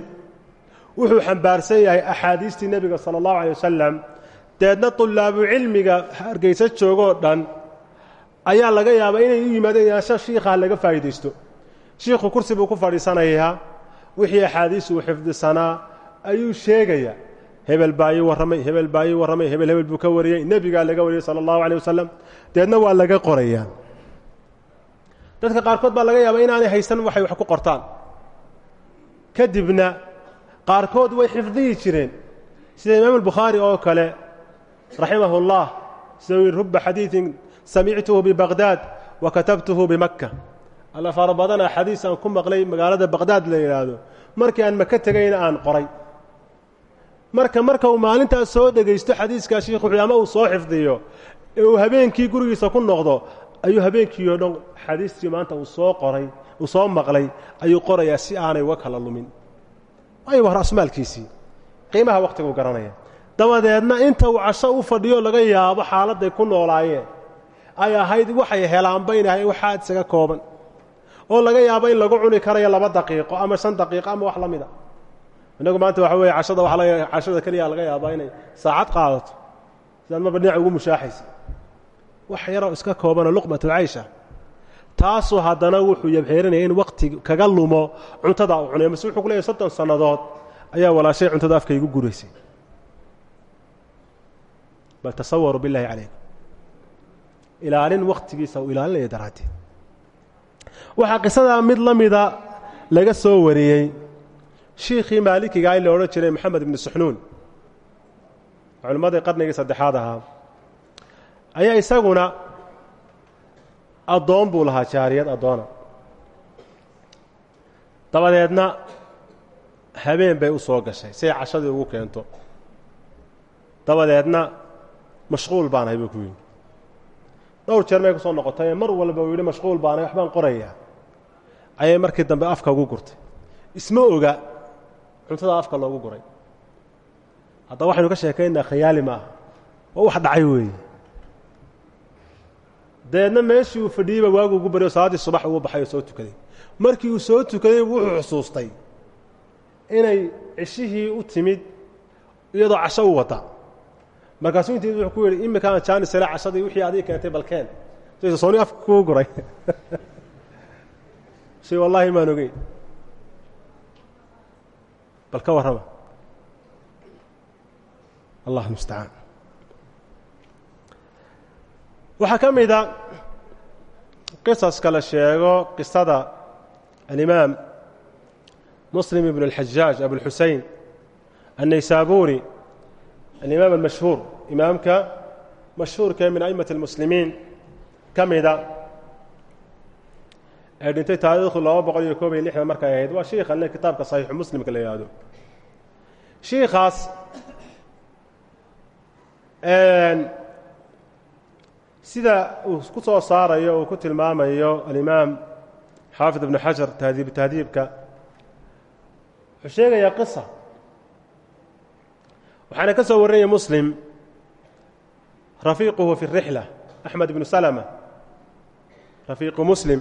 Wuxuu xambaarsan yahay axaadiistii nebiga sala allahu alay deedna tulaabu cilmiga hargeysa joogoo dhan ayaa laga yaabaa inay u yimaadeen yaasha shiikha laga faa'iidaysto. Shiikhu kursi buu ku fadhiisanayaa wixii axaadiis uu xifdisanaa ayuu sheegayaa. Hebel baa ii warramay hebel baa ii hebel hebel buu ka wariyey nebigaa laga wariyey sala allahu alay wasalam deedna waa laga qorayaa dadka qaarkood baa laga yaabaa inaanay haysan waxay wax ku qortaan. Kadibna qaarkood way xifdiyi jireen. Sida imaam albukhaari oo kale raximahu اllah sida ruba xadiiثin samictuhu bibaqdaad wa katabtuhu bimakka alla fara badana xadiis aan ku maqlay magaalada baqdaad la yidhaahdo markii aan maka tegayna aan qoray. Marka marka uu maalintaas soo dhegaysto xadiiskaa shiikhu ama uu soo xifdiyo ee uu habeenkii gurigiisa ku noqdo ayuu habeenkii oo dhan xadiistii maanta uu soo qoray uu soo maqlay ayuu qorayaa si aanay uga kala lumin waayo dabadeedna inta uu casho u fadhiyo laga yaabo xaaladday ku noolaayeen. Ay ahayd waxay helaanba inahay waxaad isaga kooban. Oo laga yaabo in lagu cuni karayo laba daqiiqo ama shan daqiiqo ama wax la mid a innagu maanta waxa weeye cashada laga cashada keliya laga yaabaa inay saacad qaadato. Sidaad marba dhinac ugu mushaaxaysa. Wax yaroo iska koobanoo luqmatulcaysha taasuu haddana wuxuu yabxeerinaya in wakti kaga lumo cuntada uu cunay mase wuxuu ku leeyahy soddon sannadood ayaa walaashay cuntada afka igu guraysay bal tasawaru billahi calaykum. Ilaalin wakhtigiisa uu ilaalinaya daraaddeed. Waxaa qisadaa mid la mida laga soo wariyey shiikhii maalikigaa in la jiray moxamed ibnu suxnuun. Culimmadii qarnigii saddexaad ayaa isaguna addoon buu lahaa jaariyad addoona. Dabadeedna habeen bay u soo gashay si ay cashadii ugu keento. Dabadeedna mashquul baanahay buu ku yidhi. Dhowr jeer may ku soo noqotay mar walba uu yidhi mashquul baanahay waxbaan qorayaa. Ayay markii dambe afka ugu gurtay. Isma oga cuntada afka loogu guray. Haddaba waxaynu ka sheekaynaa khayaali ma aha. Wax dhacay weeye. Dabeedna meeshii uu fadhiyeyba waagu ugu baryo salaaddii subax ugu baxay oo soo tukaday. Markii uu soo tukaday wuxuu xusuustay inay cishihii u timid iyadoo casho u wadda markaasuu intii wuxuu ku yidhi imikaan jaanisele cashadii wixii adii keentay balkeen. Sooni afka kuu guray? Shay wallaahi maan ogeyn. Bal ka allah mustacaan waxaa ka mida qisaska sheego qisada alimaam muslim ibn اlxajaaj abulxusein annaysaabuuri alimaam almashhuur imaamka mashhuurkae min a'imaة اlmuslimiin ka mida ee dhintay taariikhdu laba boqol iyo koob iyo lixdan markay ahayd waa shiikha le kitaabka saxiixu muslimka la yidhaahdo shiikaas sida uu ku soo saarayo uu ku tilmaamayo alimaam xaafid ibnu xajar tahdiib tahdiibka wuxuu sheegayaa qisa waxaana ka soo warrinaya muslim rafiiquhu fi الrixla axmed ibnu salama rafiiqu muslim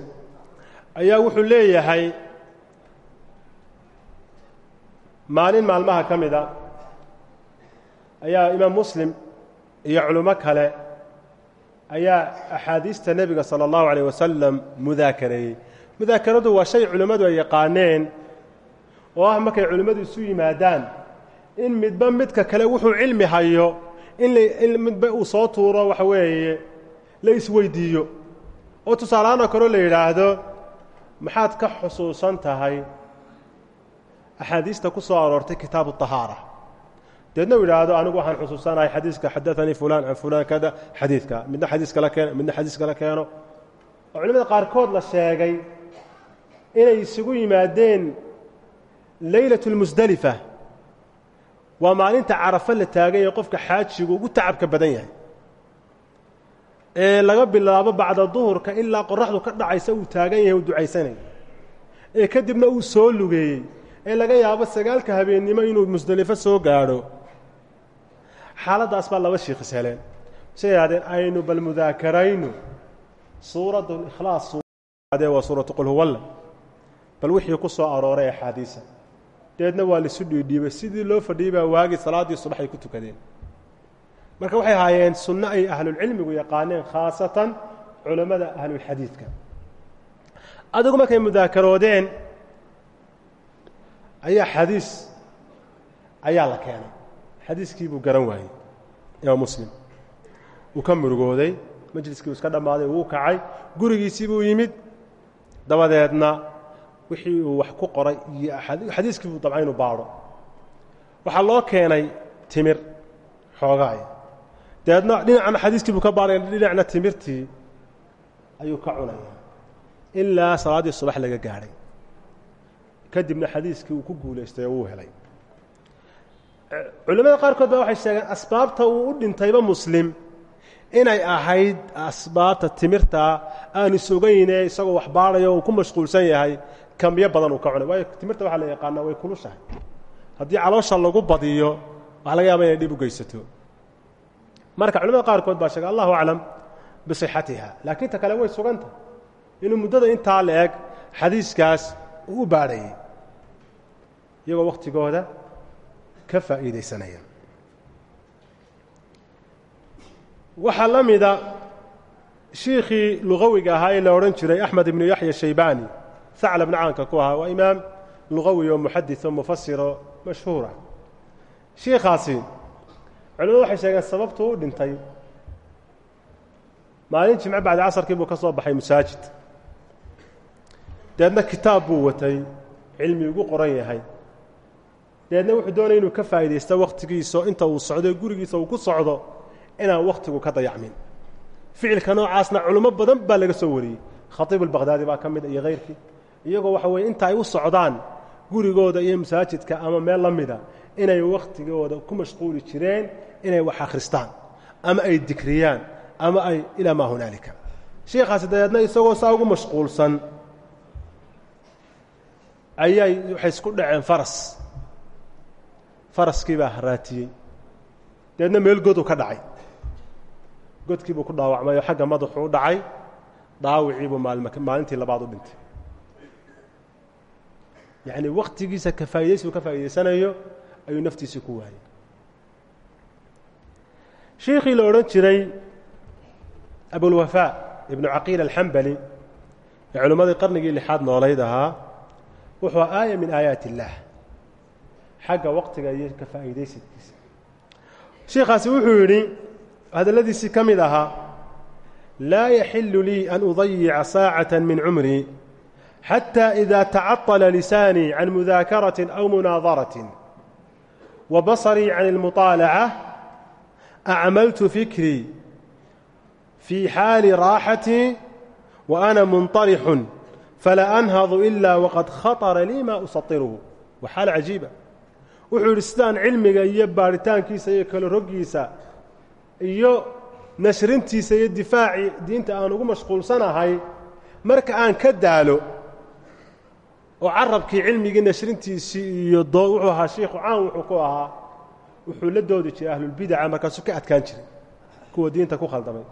ayaa wuxuu leeyahay maalin maalmaha ka mida ayaa imaam muslim iyo culimo kale ayaa axaadiista nebiga salى اllahu عalيه wasalam mudaakareeyey mudaakaradu waa shay culimmadu ay yaqaaneen oo ah markay culimmadu isu yimaadaan in midba midka kale wuxuu cilmi hayo in midba uu soo tuuro waxa weeye la isweydiiyo oo tusaalahaanoo kaleo la yidhaahdo maxaad ka xusuusan tahay axaadiista ku soo aroortay kitaabu طahaara deedna u yidhaahdo anigu waxaan xusuusanahay xadiiska xadaanii fulan can fulan kada xadiidka midna xadiis kala keeno midna xadiis kala keeno oo culimada qaarkood la sheegay inay isugu yimaadeen leylaة اlmusdelifa waa maalinta carafo la taagan yahay qofka xaajigu ugu tacabka badan yahay. Ee laga bilaabo bacda duhurka ilaa qoraxdu ka dhacaysa uu taagan yahay uu ducaysanayo ee kadibna uu soo lugeeyey. Ee laga yaabo sagaalka habeennimo inuu musdelifo soo gaadho. Xaaladdaas baa laba shiikhis heleen. Say yidhahdeen aynu bal ikhlaas adee waa suuratu qul huwalla bal wixii ku soo arooray axaadiisa deedna waa laisu dhiidhiibay. Sidii loo fadhiyey baa waagii salaaddii subax ay ku tukadeen. Marka waxay ahaayeen sunno ay ahlulcilmigu yaqaaneen khaasatan culammada ahlulxadiidka. Adigu markay mudaakaroodeen ayaa xadiis ayaa la keenay. Xadiiskii buu garan waayey imaam muslim. Wuu ka murugooday majliskii uu iska dhammaaday wuu kacay gurigiisii buu yimid dabadeedna wixii uu wax ku qoray iyo xadiiskii buu dabca inuu baadho. Waxaa loo keenay timir xoogaaya dabeedna dhinacna xadiiskii buu ka baaraya dhinacna timirtii ayuu ka cunaya ilaa salaaddii subax laga gaadhay kadibna xadiiskii uu ku guulaystay oo wuu helay. Culimmada qaarkood ba waxay sheegeen asbaabta uu u dhintayba muslim inay ahayd asbaabta timirta aanu sugayne isagoo wax baadhayo uu ku mashquulsan yahay kambiyo badan uu ka cunay. Waayo timirta waxaa la yaqaanaa way kulushahay. Haddii caloosha lagu badiyo waxaa laga yaaba inay dhib u geysato. Marka culimada qaarkood baa sheegay allahu aclam bisixatiha. Laakiin ta kale way suganta. Inuu muddada intaa la eg xadiiskaas uu u baadhayay. Iyagoo wakhtigooda ka faa'iidaysanaya. Waxaa la mida shiikhii lugawiga ahaa ee la odhan jiray axmed ibnu yaxya shaybani haclabna caanka ku ahaa waa imaam lugawi oo muxadis oo mufasiro mashhuura shiikhaasi culimadu waxay sheegeen sababtu u dhintay maalin jimce bacdi casarkii buu ka soo baxay masaajid deedna kitaab buu wuxuu doonaya inuu ka faa'iidaysto wakhtigiisa inta uu socdo gurigiisa uu ku socdo inaan wakhtigu ka dayacmin ficilka noocaasna culimo badan baa laga soo wariyey khatiib albaqhdaadi baa ka iyo kayrkii iyagoo waxa weeye inta ay u socdaan gurigooda iyo masaajidka ama meel la mida inay wakhtigooda ku mashquuli jireen inay wax akhristaan ama ay dikriyaan ama ay ilaa maa hunaalika. Shiikhaasi dabeedna isagoo saa ugu mashquulsan ayay waxay isku dhaceen faras. Faraskii baa haraatiyey. Dabeedna meel godu ka dhacay. Godkii buu ku dhaawacmay oo xagga madaxu u dhacay. Dhaawicii buu maalm maalintii labaad u dhintay yacni wakhtigiisa ka faa'idaysuu ka faa'idaysanayo ayuu naftiisii ku waayey shiikhii la odhan jiray abulwafaa ibnu caqiil alxambali ee culimmadii qarnigii lixaad noolayd ahaa wuxuu aaya min aayaat illaah xagga waqtiga iyo ka faa'iidaysadkiisa shiikhaasi wuxuu yidhi hadalladiisii ka mid ahaa laa yaxilu lii an udayica saacata min cumrii xatى إida tacaطla lisaanii can mudaakaraة أw munaadaraة wa baصrii can اlmuطaalacaة acmaltu fikrii fii xaali raaxatii wa ana munطarixu fala anhadu ila waqad khaطra lii ma usaطiruhu wa xaal cajiiba wuxuu yidhi sidaan cilmiga iyo baaritaankiisa iyo kala roggiisa iyo nashrintiisa iyo difaacii diinta aan ugu mashquulsanahay marka aan ka daalo oo carabkii cilmigii nashrintiisii iyo wuxuu ahaa shiikhu caan wuxuu ku ahaa wuxuu la doodi jiray ahlulbidaca markaasuu ka adkaan jiray kuwa diinta ku khaldamay.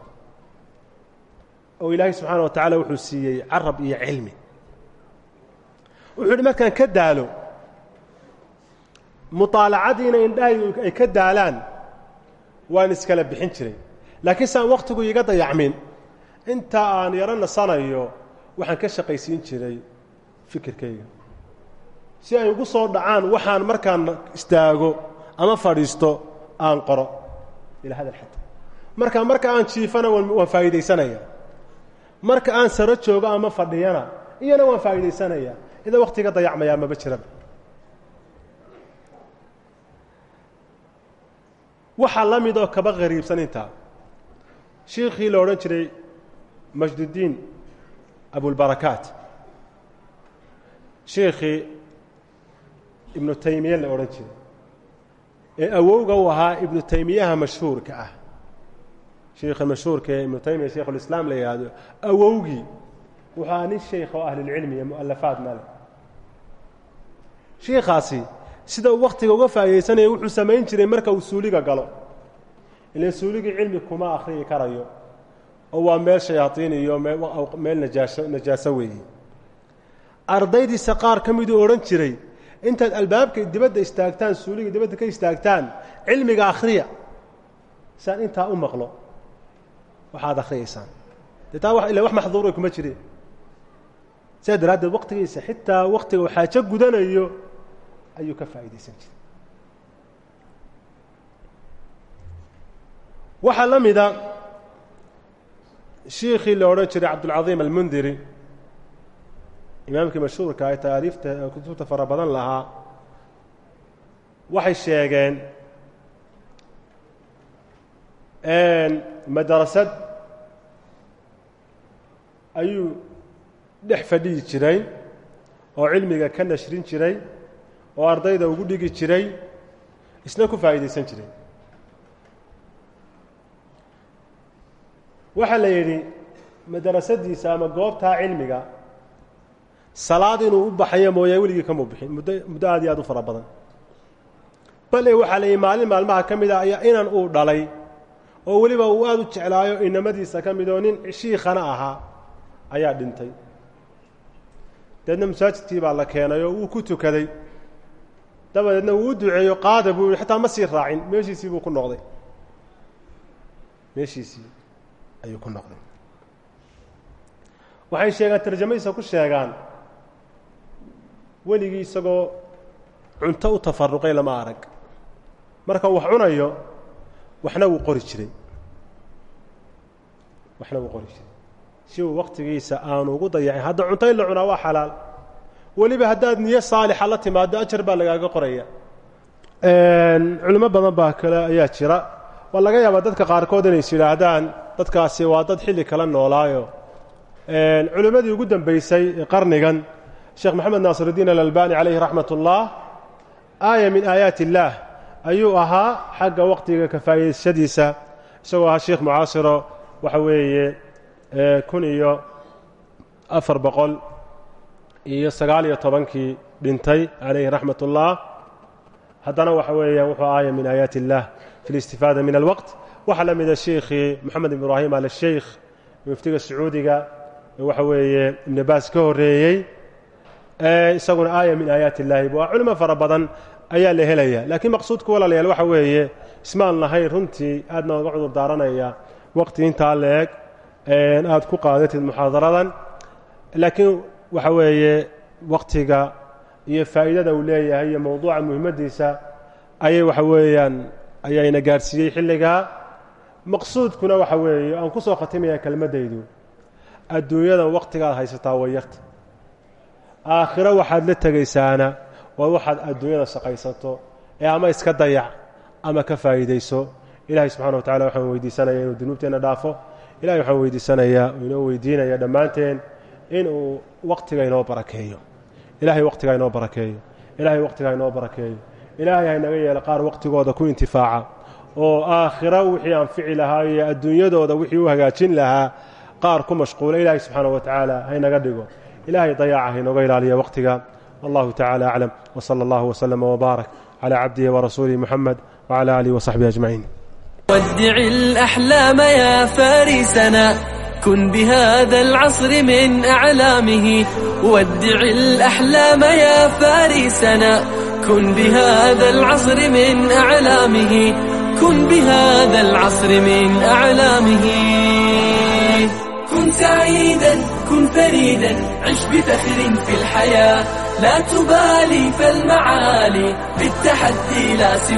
Oo ilaahay subxaana wa tacaala wuxuu siiyey carab iyo cilmi. Wuxuu markaan ka daalo muطaalacadiina indhahaydu ay ka daalaan waan iskala bixin jiray. Laakiin saan wakhtigu iiga dayacmin inta aan yaro nasanayo waxaan ka shaqaysiin jiray fikirkayga. Si ay ugu soo dhacaan waxaan markaan istaago ama fadhiisto aan qoro. Ilaa hada alxad marka marka aan jiifana waan faa'iidaysanaya. Marka aan saro joogo ama fadhiyana iyana waan faa'iidaysanaya. Ida wakhtiga dayacmayaa maba jiraba waxaa la mid oo kaba qariibsan intaa shiikhii la odhan jiray majdudiin abulbarakaat shiikhii ibnu taymiye la odhan jiray. Ee awowga u ahaa ibnu taymiyaha mashhuurka ah. Shiikha mashhuurka ee ibnu taymiya sheikhulislaam la yidhaahdo awowgii ahaa nin sheikh oo ahlilcilmi iyo mu'alafaad male shiikhaasi sida uu wakhtiga uga faa'iidaysanaya wuxuu samayn jiray marka uu suuliga galo. Ilan suuligii cilmi kuma akhriyi karayo oo waa meel shayaadiin iyo meel najaaso najaaso weeye ardaydiisa qaar ka miduu odhan jiray intaad albaabka dibadda istaagtaan suuliga dibadda ka istaagtaan cilmiga akhriya. Saan intaa u maqlo waxaad akhriyaysaan dee ila wax maxduura kuma jireen sidaa daraaddeed waktigiisa xitaa waktiga uu xaajo gudanayo ayuu ka faa'iidaysan jiray. Waxaa la mida shiikhii la odhan jiray cabdulcadiim almundiri imaamkii mashhuurka ee taariifta kutubta fara badan lahaa waxay sheegeen madrasad ayuu dhex fadhiyi jiray oo cilmiga ka nashrin jiray oo ardayda ugu dhigi jiray isna ku faa'iidaysan jiray. Waxaa la yidhi madrasadiisa ama goobtaa cilmiga salaad inuu u baxayo mooyaa weligii kamuu bixin muddo aad iyo aad u fara badan. Bale waxaa la yidhi maalin maalmaha ka mid a ayaa inan uu dhalay oo weliba uu aada u jeclaayo inamadiisa ka mid oo nin shiikhana ahaa ayaa dhintay. Dabeedna masaajidkii baa la keenay oo wuu ku tukaday. Dabadeedna wuu u duceeyo qaada buu xataa ma sii raacin. Meeshiisii buu ku noqday. Meeshiisii ayuu ku noqday. Waxay sheegaan tarjamadiisa ku sheegaan weligii isagoo cunto u tafaruqay lama arag. Marka wax cunayo waxna wuu qori jiray. Waxna wuu qori jiray. Si uu waktigiisa aanu ugu dayacin hadda cunto in la cunaa waa xalaal. Weliba haddaad niyo saalixa la timaado ajar baa lagaaga qoraya. Culimo badan baa kale ayaa jira. Waa laga yaabaa dadka qaarkood inays yidhaahdaan dadkaasi waa dad xilli kala noolaayo. Culimmadii ugu dambaysay qarnigan sheekh maxamed naasiruddiin alalbani calayhi raxmat ullah aaya min aayaat illaah ayuu ahaa xagga waqtiga ka faa'iidaysadiisa isagoo ahaa sheikh mucaasiro waxa weeye kun iyo afar boqol iyo sagaal iyo tobankii dhintay calayhi raxmat ullah haddana waxa weeyaan wuxuu aaya min aayaati illah fi listifaada min alwaqt. Waxaa la mida sheikhii moxamed ibn ibraahim al muftiga sacuudiga waxa weeye ibn baas ka horeeyey isaguna aaya min aayaati illahi waa culimo fara badan ayaa la helaya. Laakiin maqsuudka walaalayaal waxa weeye ismaan lahayn runtii aad nooga cudur daaranaya waqti intaa la-eg aad ku qaadatid muxaadaradan. Laakiin waxa weeye waqtiga iyo faa'iidada uu leeyahay iyo mowduuca muhimmaddiisa ayay waxa weeyaan ayayna gaadhsiiyey xilligaa maqsuudkuna waxa weeye aan ku soo khatimaya kelmaddaydu adduunyadan waqtigaad haysataa way yarta aakhiro waxaad la tegaysaana waa waxaad adduunyada shaqaysato ee ama iska dayac ama ka faa'iidayso ilahay subxana wa tacala waxaan weydiisanaya inuu dunuubteenna dhaafo. Ilahay waxaan weydiisanayaa oo inoo weydiinaya dhammaanteen inuu waqtiga inoo barakeeyo. Ilahay waqtigaa inoo barakeeyo. Ilahay waqtigaa inoo barakeeyo. Ilaahay haynaga yeelo qaar waqtigooda ku intifaaca oo aakhiro wixii anfici lahaa iyo adduunyadooda wixii u hagaajin lahaa qaar ku mashquula. Ilaahay subxaana wa tacaala haynaga dhigo ilaahay dayaacaha inooga ilaaliya waqtiga wallahu tacaala aclam wsala allahu wslama wbaarak calaa cabdihi warasuulihi muxamed wcala aalihi wsaxbihi ajmaciin ودع الأحلام يا فارسنا. كن بهذا العصر من أعلامه. ودع الأحلام يا فارسنا. كن بهذا العصر من أعلامه. كن بهذا العصر من أعلامه. كن سعيداً كن فريدا عش بفخر في الحياة لا تبالي فالمعالي بالتحدي لا سوى